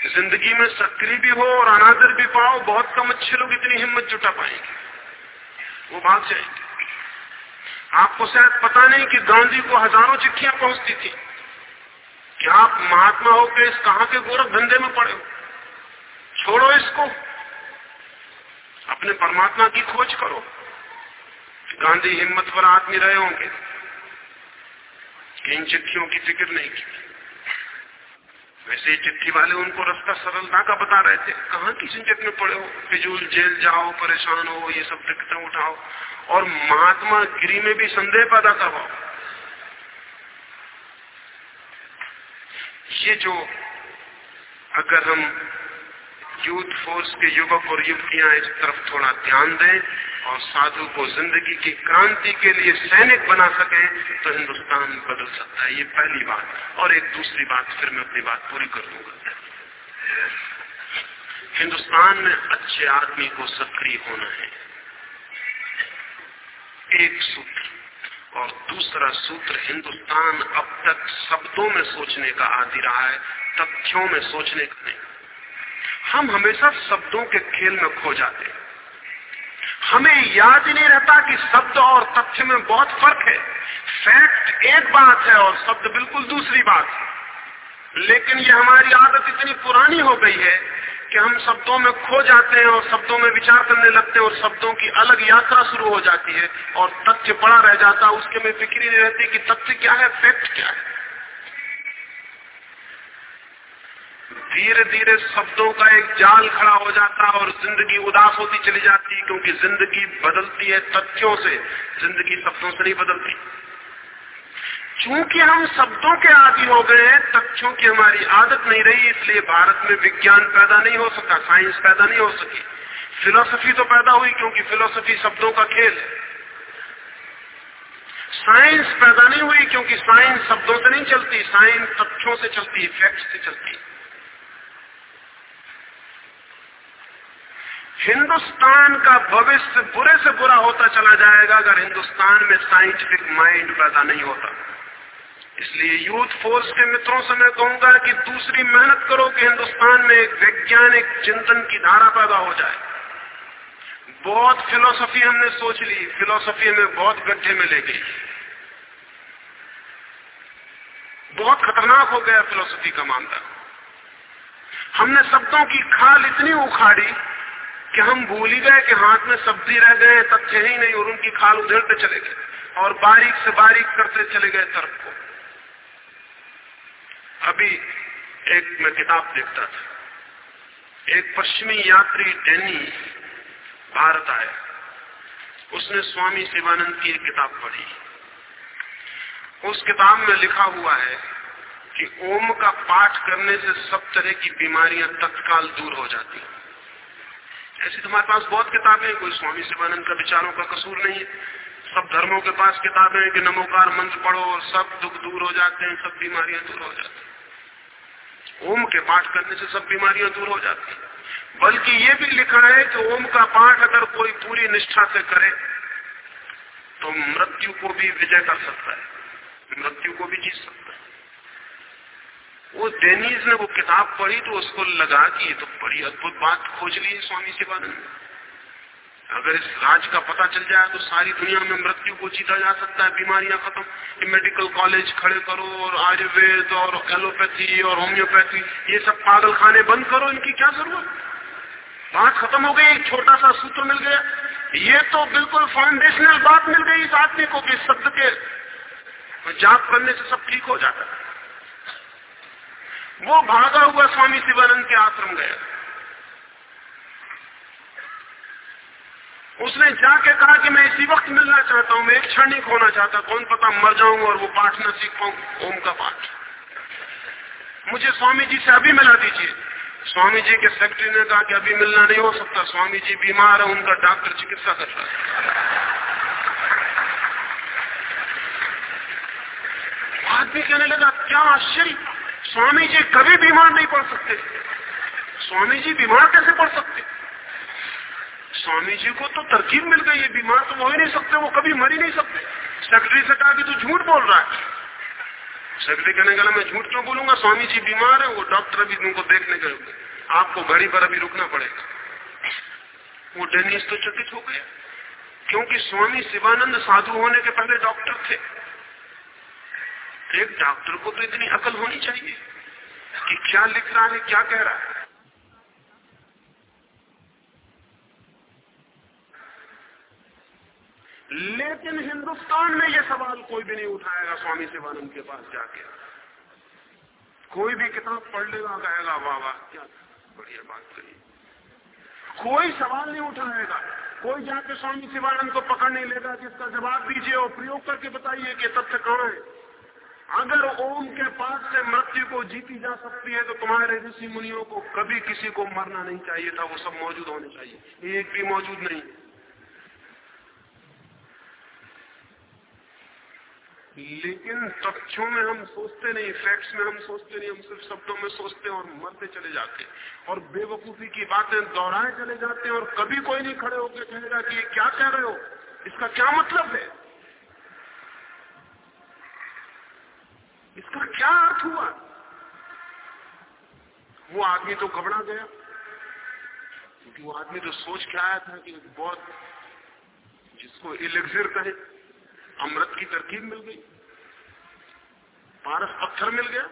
ज़िंदगी में सक्रिय भी हो और अनादर भी पाओ, बहुत कम अच्छे लोग इतनी हिम्मत जुटा पाएँगे। वो भाग जाएँगे। आपको शायद पता नहीं कि गांधी को हज़ारों चिट्ठियाँ पहुँचती थी कि आप महात्मा होकर इस कहा के गोरख धंधे में पड़े हो। छोड़ो इसको। अपने परमात्मा की खोज करो। गांधी हिम्मत पर आदमी रहे होंगे। कि इन चिट्ठियों की फ़िक्र नहीं की वैसे चिट्ठी वाले उनको रास्ता सरलता का बता रहे थे। कहाँ की झंझट में पड़े हो? फिजूल, जेल जाओ, परेशान हो, ये सब दिक्कतें उठाओ। और महात्मा गिरी में भी संदेह पैदा करवाओ। ये जो अगर हम यूथ फोर्स के युवक और युवतियाँ इस तरफ़ थोड़ा ध्यान दें और साधु को ज़िंदगी की क्रांति के लिए सैनिक बना सके तो हिंदुस्तान बदल सकता है। ये पहली बात। और एक दूसरी बात, फिर मैं अपनी बात पूरी कर दूँगा। हिंदुस्तान में अच्छे आदमी को सक्रिय होना है। एक सूत्र और दूसरा सूत्र, हिंदुस्तान अब तक शब्दों में सोचने का आदि रहा है, तथ्यों में सोचने का नहीं। हम हमेशा शब्दों के खेल में खो जाते हैं। हमें याद ही नहीं रहता कि शब्द और तथ्य में बहुत फ़र्क है। फैक्ट एक बात है और शब्द बिल्कुल दूसरी बात है। लेकिन ये हमारी आदत इतनी पुरानी हो गई है कि हम शब्दों में खो जाते हैं और शब्दों में विचार करने लगते हैं और शब्दों की अलग यात्रा शुरू हो जाती है और तथ्य पड़ा रह जाता है। उसके में फिक्री नहीं रहती कि तथ्य क्या है, फैक्ट क्या है। धीरे धीरे शब्दों का एक जाल खड़ा हो जाता है और ज़िंदगी उदास होती चली जाती है क्योंकि ज़िंदगी बदलती है तथ्यों से। ज़िंदगी शब्दों से नहीं बदलती। चूँकि हम शब्दों के आदि हो गए हैं, तथ्यों की हमारी आदत नहीं रही, इसलिए भारत में विज्ञान पैदा नहीं हो सका, साइंस पैदा नहीं हो सकी। फिलोसफी तो पैदा हुई क्योंकि फिलोसफी शब्दों का खेल है। साइंस पैदा नहीं हुई क्योंकि साइंस शब्दों से नहीं चलती, साइंस तथ्यों से चलती फैक्ट से चलती। है हिंदुस्तान का भविष्य बुरे से बुरा होता चला जाएगा अगर हिंदुस्तान में साइंटिफिक माइंड पैदा नहीं होता। इसलिए यूथ फोर्स के मित्रों से मैं कहूँगा कि दूसरी मेहनत करो कि हिंदुस्तान में एक वैज्ञानिक चिंतन की धारा पैदा हो जाए। बहुत फिलोसफी हमने सोच ली फिलोसफी हमें बहुत गड्ढे में ले गई। बहुत खतरनाक हो गया फिलोसफी का मामला। हमने शब्दों की खाल इतनी उखाड़ी कि हम भूल ही गए कि हाथ में सब्ज़ी रह गए तथ्य ही नहीं और उनकी खाल उधेड़ते चले गए और बारीक से बारीक करते चले गए तर्क को। अभी एक मैं किताब देखता था। एक पश्चिमी यात्री डेनी भारत आया उसने स्वामी शिवानंद की एक किताब पढ़ी। उस किताब में लिखा हुआ है कि ओम का पाठ करने से सब तरह की बीमारियाँ तत्काल दूर हो जाती हैं। ऐसी तुम्हारे पास बहुत किताबें हैं, कोई स्वामी शिवानंद का विचारों का कसूर नहीं है। सब धर्मों के पास किताबें हैं कि नमोकार मंत्र पढ़ो और सब दुख दूर हो जाते हैं, सब बीमारियाँ दूर हो जाती ओम के पाठ करने से सब बीमारियाँ दूर हो जाती हैं। बल्कि ये भी लिखा है कि ओम का पाठ अगर कोई पूरी निष्ठा से करे तो मृत्यु को भी विजय कर सकता है। मृत्यु को भी जीत सकता है। वो डेनीज ने वो किताब पढ़ी तो उसको लगा कि ये तो बड़ी अद्भुत बात खोज ली है स्वामी शिवानंद ने अगर इस राज का पता चल जाए तो सारी दुनिया में मृत्यु को जीता जा सकता है, बीमारियाँ खत्म। मेडिकल कॉलेज खड़े करो और आयुर्वेद और एलोपैथी और होम्योपैथी, ये सब पागल खाने बंद करो, इनकी क्या ज़रूरत? बात खत्म हो गई, एक छोटा सा सूत्र मिल गया। ये तो बिल्कुल फाउंडेशनल बात मिल गई इस आदमी को कि शब्द के जाप करने से सब ठीक हो जाता है। वो भागा हुआ स्वामी शिवानंद के आश्रम गया। उसने जाके कहा कि मैं इसी वक्त मिलना चाहता हूँ, मैं एक क्षण नहीं खोना चाहता कौन पता मर जाऊँगा और वो पाठ न सीख पाऊँ, ओम का पाठ। मुझे स्वामी जी से अभी मिला दीजिए। स्वामी जी के सेक्रेटरी ने कहा कि अभी मिलना नहीं हो सकता, स्वामी जी बीमार है, उनका डॉक्टर चिकित्सा कर रहा है। आदमी कहने लगा, क्या आश्चर्य स्वामी जी कभी बीमार नहीं पड़ सकते। स्वामी जी बीमार कैसे पड़ सकते? स्वामी जी को तो तरकीब मिल गई है, बीमार तो हो ही नहीं सकते, वो कभी मर ही नहीं सकते। सेक्रेटरी से कहा कि तू झूठ बोल रहा है। सेक्रेटरी कहने गला मैं झूठ क्यों बोलूँगा? स्वामी जी बीमार है, वो डॉक्टर अभी उनको देखने गए आपको घड़ी पर अभी रुकना पड़ेगा। वो डेनिस तो चकित हो गया। क्योंकि स्वामी शिवानंद साधु होने के पहले डॉक्टर थे। एक डॉक्टर को तो इतनी अकल होनी चाहिए कि क्या लिख रहा है, क्या कह रहा है। लेकिन हिंदुस्तान में यह सवाल कोई भी नहीं उठाएगा स्वामी शिवानंद के पास जाके। कोई भी किताब पढ़ लेगा, कहेगा, वाह वाह, क्या बढ़िया बात कही। कोई सवाल नहीं उठाएगा। कोई जाके स्वामी शिवानंद को पकड़ नहीं लेगा कि इसका जवाब दीजिए और प्रयोग करके बताइए कि तथ्य कहाँ है। अगर ओम के पास से मृत्यु को जीती जा सकती है तो तुम्हारे ऋषि मुनियों को कभी किसी को मरना नहीं चाहिए था, वो सब मौजूद होने चाहिए। एक भी मौजूद नहीं। लेकिन तथ्यों में हम सोचते नहीं फैक्ट्स में हम सोचते नहीं, हम सिर्फ़ शब्दों में सोचते और मरते चले जाते और बेवकूफ़ी की बातें दोहराए चले जाते हैं और कभी कोई नहीं खड़े होकर कहेगा कि ये क्या कह रहे हो? इसका क्या मतलब है इसका क्या अर्थ हुआ वो आदमी तो घबरा गया। क्योंकि वो आदमी तो सोच के आया था कि बहुत जिसको इलेक्सिर कहे, अमृत की तरकीब मिल गई। पारस पत्थर मिल गया,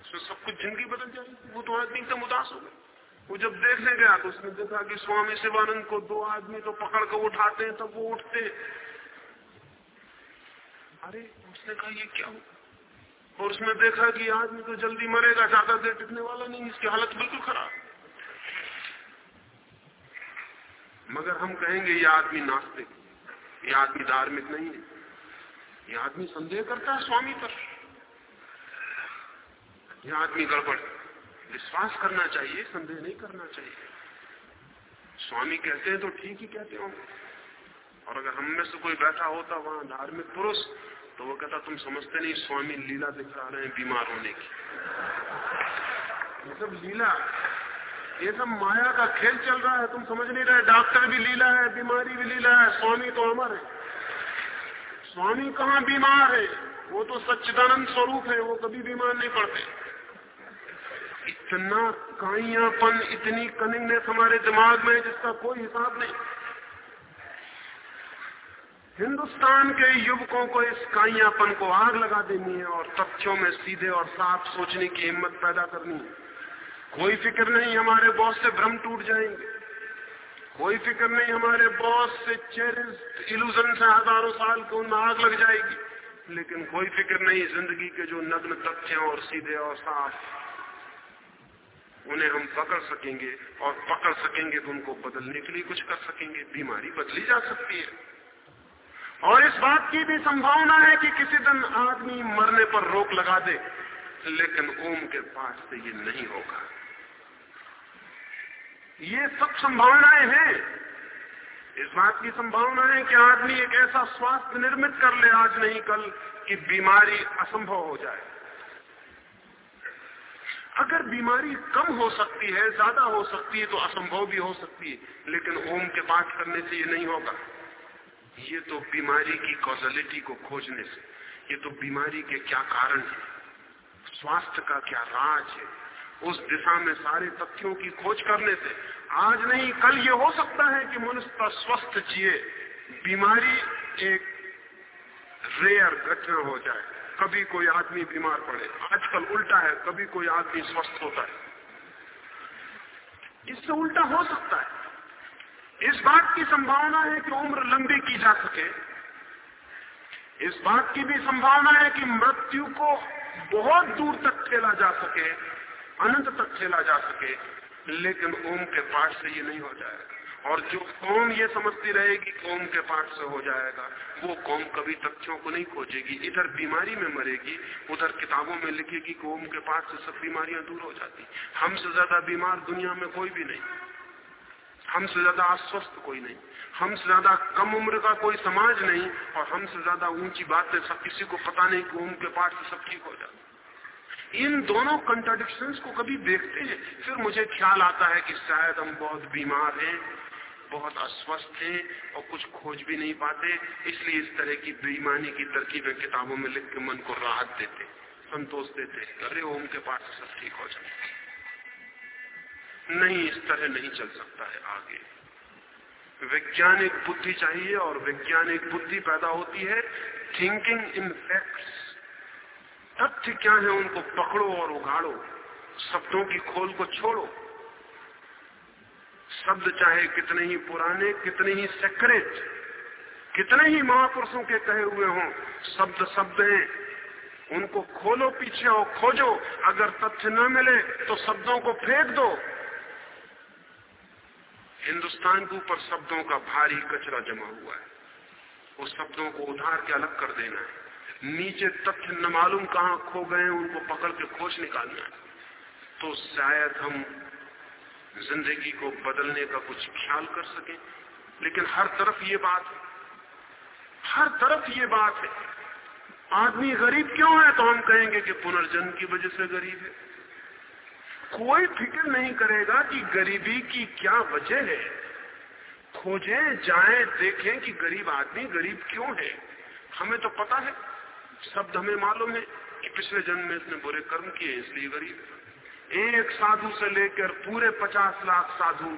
उसमें सब कुछ ज़िंदगी बदल जाएगी। वो तो आदमी एकदम उदास हो गया। वो जब देखने गया तो उसने देखा कि स्वामी शिवानंद को दो आदमी तो पकड़ कर उठाते हैं, तब वो उठते अरे, उसने कहा, ये क्या हुआ और उसने देखा कि आदमी तो जल्दी मरेगा, ज़्यादा देर टिकने वाला नहीं, इसकी हालत बिल्कुल खराब। मगर हम कहेंगे, ये आदमी नास्तिक ये आदमी धार्मिक नहीं है, ये आदमी संदेह करता है स्वामी पर। यह आदमी गड़बड़, विश्वास करना चाहिए, संदेह नहीं करना चाहिए। स्वामी कहते हैं तो ठीक ही कहते हो और अगर हम में से कोई बैठा होता, वहाँ धार्मिक पुरुष तो वो कहता, तुम समझते नहीं, स्वामी लीला दिखा रहे हैं बीमार होने की। ये सब लीला, ये सब माया का खेल चल रहा है, तुम समझ नहीं रहे, डॉक्टर भी लीला है, बीमारी भी लीला है, स्वामी तो अमर है। स्वामी कहाँ बीमार है? वो तो सच्चिदानंद स्वरूप है, वो कभी बीमार नहीं पड़ते। इतना काइयापन, इतनी कनिंगनेस हमारे दिमाग में जिसका कोई हिसाब नहीं। हिंदुस्तान के युवकों को इस काइयापन को आग लगा देनी है और तथ्यों में सीधे और साफ़ सोचने की हिम्मत पैदा करनी है। कोई फ़िक्र नहीं, हमारे बॉस से भ्रम टूट जाएँगे। कोई फ़िक्र नहीं, हमारे बॉस से चेरिस इल्यूजन से हज़ारों साल के उनमें आग लग जाएगी। लेकिन कोई फ़िक्र नहीं, ज़िंदगी के जो नग्न तथ्य और सीधे और साफ़, उन्हें हम पकड़ सकेंगे और पकड़ सकेंगे तो उनको बदलने के लिए कुछ कर सकेंगे। बीमारी बदली जा सकती है। और इस बात की भी संभावना है कि किसी दिन आदमी मरने पर रोक लगा दे, लेकिन ओम के पास से ये नहीं होगा। ये सब संभावनाएँ हैं। इस बात की संभावना है कि आदमी एक ऐसा स्वास्थ्य निर्मित कर ले आज नहीं कल कि बीमारी असंभव हो जाए। अगर बीमारी कम हो सकती है, ज़्यादा हो सकती है तो असंभव भी हो सकती है, लेकिन ओम के पाठ करने से ये नहीं होगा। ये तो बीमारी की कॉजलिटी को खोजने से, ये तो बीमारी के क्या कारण है? स्वास्थ्य का क्या राज है? उस दिशा में सारे तथ्यों की खोज करने से, आज नहीं, कल ये हो सकता है कि मनुष्य स्वस्थ जिए। बीमारी एक रेयर घटना हो जाए, कभी कोई आदमी बीमार पड़े। आजकल उल्टा है, कभी कोई आदमी स्वस्थ होता है। इससे उल्टा हो सकता है। इस बात की संभावना है कि उम्र लंबी की जा सके। इस बात की भी संभावना है कि मृत्यु को बहुत दूर तक खेला जा सके, अनंत तक खेला जा सके, लेकिन ओम के पाठ से ये नहीं हो जाएगा। और जो कौम ये समझती रहेगी कि ओम के पाठ से हो जाएगा, वो कौम कभी तथ्यों को नहीं खोजेगी? इधर बीमारी में मरेगी, उधर किताबों में लिखेगी कि ओम के पाठ से सब बीमारियाँ दूर हो जाती। हमसे ज़्यादा बीमार दुनिया में कोई भी नहीं। हमसे ज़्यादा अस्वस्थ कोई नहीं। हमसे ज़्यादा कम उम्र का कोई समाज नहीं और हमसे ज़्यादा ऊँची बातें सब किसी को पता नहीं कि ओम के पाठ से सब ठीक हो जाए। इन दोनों कंट्राडिक्शन को कभी देखते हैं, फिर मुझे ख्याल आता है कि शायद हम बहुत बीमार हैं, बहुत अस्वस्थ हैं और कुछ खोज भी नहीं पाते, इसलिए इस तरह की बेईमानी की तरकीबें किताबों में लिख के मन को राहत देते, संतोष देते अरे ओम के पास सब ठीक हो जाए। नहीं इस तरह नहीं चल सकता है आगे। वैज्ञानिक बुद्धि चाहिए और वैज्ञानिक बुद्धि पैदा होती है थिंकिंग इन फैक्ट्स तथ्य क्या है उनको पकड़ो और उगाड़ो। शब्दों की खोल को छोड़ो। शब्द चाहे कितने ही पुराने, कितने ही सेक्रेट कितने ही महापुरुषों के कहे हुए हों, शब्द शब्द हैं। उनको खोलो पीछे और खोजो। अगर तथ्य न मिले तो शब्दों को फेंक दो। हिंदुस्तान के ऊपर शब्दों का भारी कचरा जमा हुआ है। उस शब्दों को उधार के अलग कर देना है। नीचे तथ्य न मालूम कहाँ खो गए उनको पकड़ के खोज निकालना है। तो शायद हम ज़िंदगी को बदलने का कुछ ख्याल कर सके। लेकिन हर तरफ़ ये बात है। हर तरफ़ ये बात है। आदमी गरीब क्यों है तो हम कहेंगे कि पुनर्जन्म की वजह से गरीब है। कोई फ़िक्र नहीं करेगा कि गरीबी की क्या वजह है। खोजें, जाएँ, देखें कि गरीब आदमी गरीब क्यों है। हमें तो पता है, शब्द हमें मालूम है कि पिछले जन्म में इसने बुरे कर्म किए, इसलिए गरीब एक साधु से लेकर पूरे पचास लाख साधु,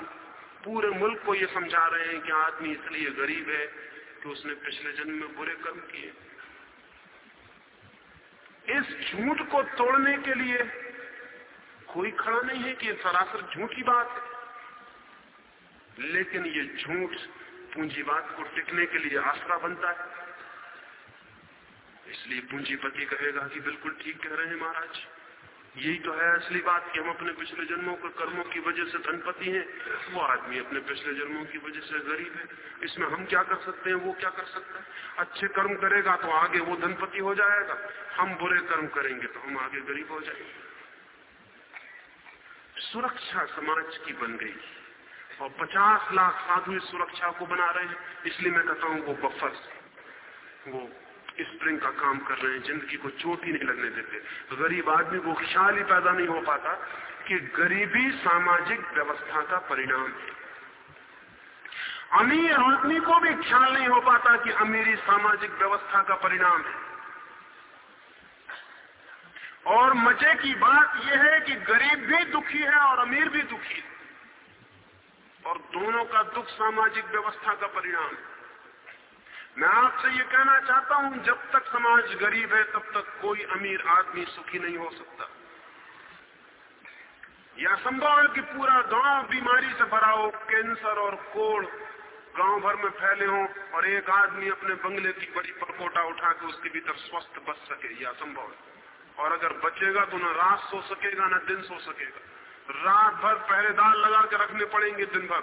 पूरे मुल्क को ये समझा रहे हैं कि आदमी इसलिए गरीब है कि उसने पिछले जन्म में बुरे कर्म किए। इस झूठ को तोड़ने के लिए कोई खड़ा नहीं है कि सरासर झूठी बात है। लेकिन ये झूठ पूंजीवाद को टिकने के लिए आसरा बनता है। इसलिए पूंजीपति कहेगा कि बिल्कुल ठीक कह रहे हैं महाराज। यही तो है असली बात कि हम अपने पिछले जन्मों के कर्मों की वजह से धनपति हैं। वो आदमी अपने पिछले जन्मों की वजह से गरीब है। इसमें हम क्या कर सकते हैं? वो क्या कर सकता है? अच्छे कर्म करेगा तो आगे वो धनपति हो जाएगा। हम बुरे कर्म करेंगे तो हम आगे गरीब हो जाएँगे। सुरक्षा समाज की बन गई। और पचास लाख साधु इस सुरक्षा को बना रहे हैं, इसलिए मैं कहता हूँ वो बफर वो स्प्रिंग का काम कर रहे हैं, ज़िंदगी को चोट ही नहीं लगने देते। गरीब आदमी को ख्याल ही पैदा नहीं हो पाता कि गरीबी सामाजिक व्यवस्था का परिणाम है। अमीर आदमी को भी ख्याल नहीं हो पाता कि अमीरी सामाजिक व्यवस्था का परिणाम है। और मज़े की बात यह है कि गरीब भी दुखी है और अमीर भी दुखी है। और दोनों का दुख सामाजिक व्यवस्था का परिणाम है। मैं आपसे ये कहना चाहता हूँ, जब तक समाज गरीब है, तब तक कोई अमीर आदमी सुखी नहीं हो सकता। यह संभव है कि पूरा गाँव बीमारी से भरा हो, कैंसर और कोड़ गाँव भर में फैले हो और एक आदमी अपने बंगले की बड़ी परकोटा उठा के उसके भीतर स्वस्थ बच सके, यह असंभव है। और अगर बचेगा तो ना रात सो सकेगा, ना दिन सो सकेगा। रात भर पहरेदार लगा के रखने पड़ेंगे दिन भर,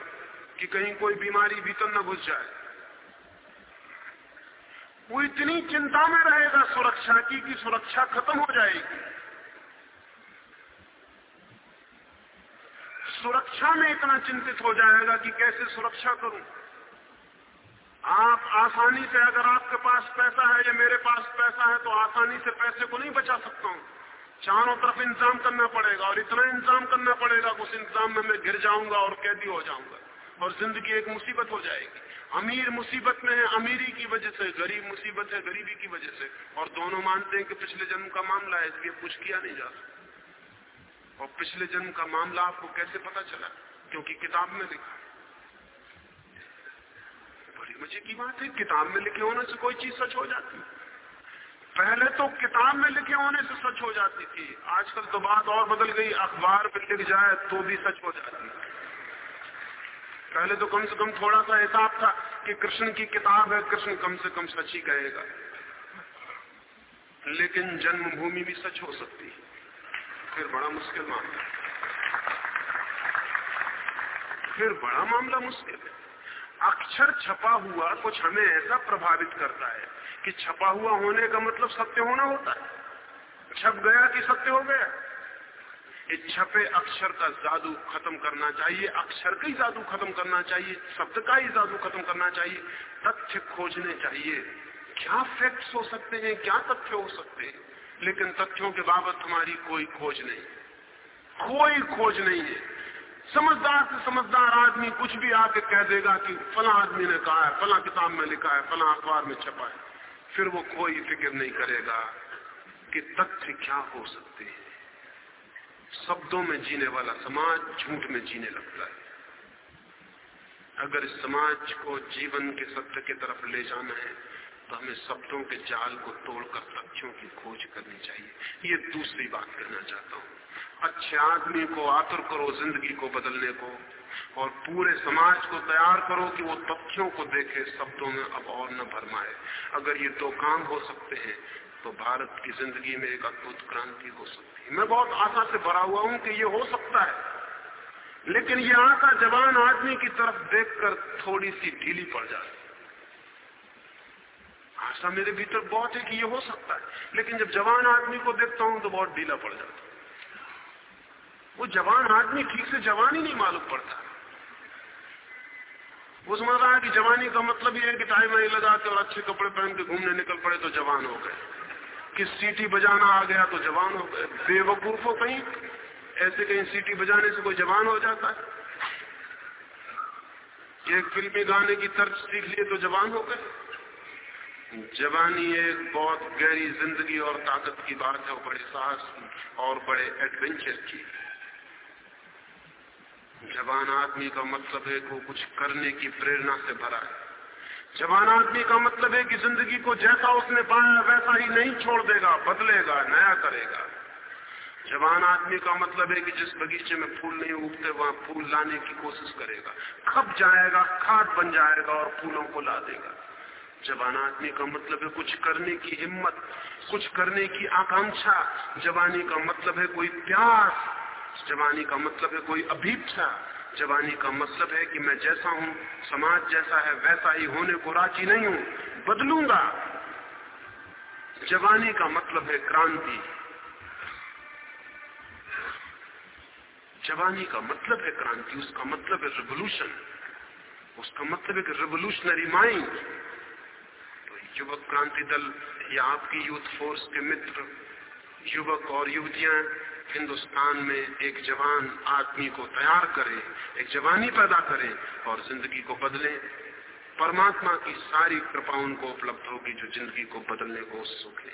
कि कहीं कोई बीमारी भीतर न घुस जाए। वो इतनी चिंता में रहेगा सुरक्षा की, कि सुरक्षा खत्म हो जाएगी। सुरक्षा में इतना चिंतित हो जाएगा कि कैसे सुरक्षा करूँ? आप आसानी से अगर आपके पास पैसा है या मेरे पास पैसा है तो आसानी से पैसे को नहीं बचा सकता हूँ। चारों तरफ़ इंतज़ाम करना पड़ेगा और इतना इंतज़ाम करना पड़ेगा उस इंतज़ाम में मैं गिर जाऊँगा और कैदी हो जाऊँगा और ज़िंदगी एक मुसीबत हो जाएगी। अमीर मुसीबत में है, अमीरी की वजह से, गरीब मुसीबत है, गरीबी की वजह से। और दोनों मानते हैं कि पिछले जन्म का मामला है, इसलिए कुछ किया नहीं जा सकता। और पिछले जन्म का मामला आपको कैसे पता चला? क्योंकि किताब में लिखा मज़े की बात है, किताब में लिखे होने से कोई चीज़ सच हो जाती। पहले तो किताब में लिखे होने से सच हो जाती थी। आजकल तो बात और बदल गई, अखबार में लिख जाए तो भी सच हो जाती। पहले तो कम से कम थोड़ा सा हिसाब था कि कृष्ण की किताब है, कृष्ण कम से कम सच ही कहेगा। लेकिन जन्मभूमि भी सच हो सकती है। फिर बड़ा मुश्किल मामला। फिर बड़ा मामला मुश्किल है। अक्षर छपा हुआ कुछ हमें ऐसा प्रभावित करता है कि छपा हुआ होने का मतलब सत्य होना होता है। छप गया कि सत्य हो गया? इस छपे अक्षर का जादू खत्म करना चाहिए, अक्षर का ही जादू खत्म करना चाहिए, शब्द का ही जादू खत्म करना चाहिए, तथ्य खोजने चाहिए। क्या फैक्ट्स हो सकते हैं, क्या तथ्य हो सकते हैं? लेकिन तथ्यों के बाबत हमारी कोई खोज नहीं। कोई खोज नहीं है। समझदार से समझदार आदमी कुछ भी आके कह देगा कि फला आदमी ने कहा है, फला किताब में लिखा है, फला अखबार में छपा है। फिर वो कोई फ़िक्र नहीं करेगा कि तथ्य क्या हो सकते हैं। शब्दों में जीने वाला समाज झूठ में जीने लगता है। अगर इस समाज को जीवन के सत्य की तरफ़ ले जाना है तो हमें शब्दों के जाल को तोड़कर तथ्यों की खोज करनी चाहिए। ये दूसरी बात कहना चाहता हूँ। अच्छे आदमी को, आतुर करो ज़िंदगी को बदलने को और पूरे समाज को तैयार करो कि वो तथ्यों को देखे, शब्दों में अब और न भरमाए। अगर ये दो काम हो सकते हैं तो भारत की ज़िंदगी में एक अद्भुत क्रांति हो सकती है। मैं बहुत आशा से भरा हुआ हूँ कि ये हो सकता है। लेकिन ये आशा जवान आदमी की तरफ़ देखकर थोड़ी सी ढीली पड़ जाती आशा मेरे भीतर बहुत है कि ये हो सकता है। लेकिन जब जवान आदमी को देखता हूँ तो बहुत ढीला पड़ जाता वो जवान आदमी ठीक से जवान ही नहीं मालूम पड़ता। वो समझ रहा है कि जवानी का मतलब ये है कि टाई माई लगा के और अच्छे कपड़े पहन के घूमने निकल पड़े तो जवान हो गए। कि सीटी बजाना आ गया तो जवान हो गए। बेवकूफ़ हो कहीं, ऐसे कहीं सीटी बजाने से कोई जवान हो जाता है। एक फिल्मी गाने की तर्ज सीख लिए तो जवान हो गए। जवानी एक बहुत गहरी ज़िंदगी और ताकत की बात है और बड़े साहस और बड़े एडवेंचर की। जवान आदमी का मतलब है को कुछ करने की प्रेरणा से भरा है। जवान आदमी का मतलब है कि ज़िंदगी को जैसा उसने पाया वैसा ही नहीं छोड़ देगा, बदलेगा, नया करेगा। जवान आदमी का मतलब है कि जिस बगीचे में फूल नहीं उगते, वहाँ फूल लाने की कोशिश करेगा। खप जाएगा, खाद बन जाएगा और फूलों को ला देगा। जवान आदमी का मतलब है कुछ करने की हिम्मत, कुछ करने की आकांक्षा। जवानी का मतलब है कोई प्यास जवानी का मतलब है कोई अभीपसा। जवानी का मतलब है कि मैं जैसा हूँ, समाज जैसा है, वैसा ही होने को राज़ी नहीं हूँ, बदलूँगा। जवानी का मतलब है क्रांति। जवानी का मतलब है क्रांति, उसका मतलब है रिवोल्यूशन उसका मतलब है कि रिवोल्यूशनरी माइंड तो युवक क्रांति दल या आपकी यूथ फोर्स के मित्र, युवक और युवतियाँ हिंदुस्तान में एक जवान आदमी को तैयार करें, एक जवानी पैदा करें और ज़िंदगी को बदले। परमात्मा की सारी कृपा उनको उपलब्ध होगी जो ज़िंदगी को बदलने को उत्सुक है।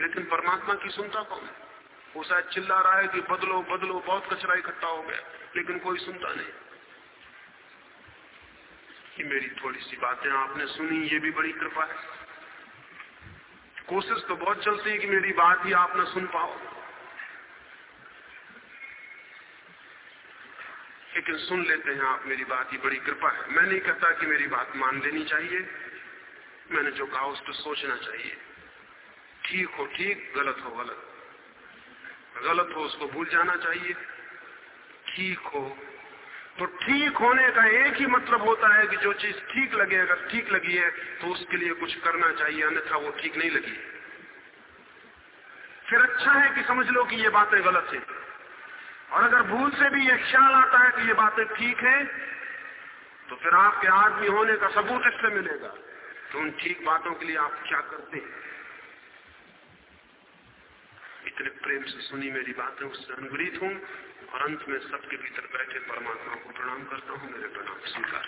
लेकिन परमात्मा की सुनता कौन है? वो शायद चिल्ला रहा है कि बदलो बदलो, बहुत कचरा इकट्ठा हो गया, लेकिन कोई सुनता नहीं। कि मेरी थोड़ी सी बातें आपने सुनी, ये भी बड़ी कृपा है। कोशिश तो बहुत चलती है कि मेरी बात ही आप न सुन पाओ। लेकिन सुन लेते हैं आप, मेरी बात ही बड़ी कृपा है। मैं नहीं कहता कि मेरी बात मान लेनी चाहिए। मैंने जो कहा उस पर सोचना चाहिए। ठीक हो, ठीक, गलत हो, गलत। गलत हो, उसको भूल जाना चाहिए। ठीक हो। तो ठीक होने का एक ही मतलब होता है कि जो चीज़ ठीक लगे, अगर ठीक लगी है तो उसके लिए कुछ करना चाहिए, अन्यथा वो ठीक नहीं लगी। फिर अच्छा है कि समझ लो कि ये बातें गलत है। और अगर भूल से भी यह ख्याल आता है कि ये बातें ठीक है तो फिर आपके आदमी होने का सबूत इससे मिलेगा तो उन ठीक बातों के लिए आप क्या करते हैं। इतने प्रेम से सुनी मेरी बातें, उससे अनुग्रहित हूँ और अंत में सबके भीतर बैठे परमात्मा को प्रणाम करता हूँ, मेरे प्रणाम, स्वीकार।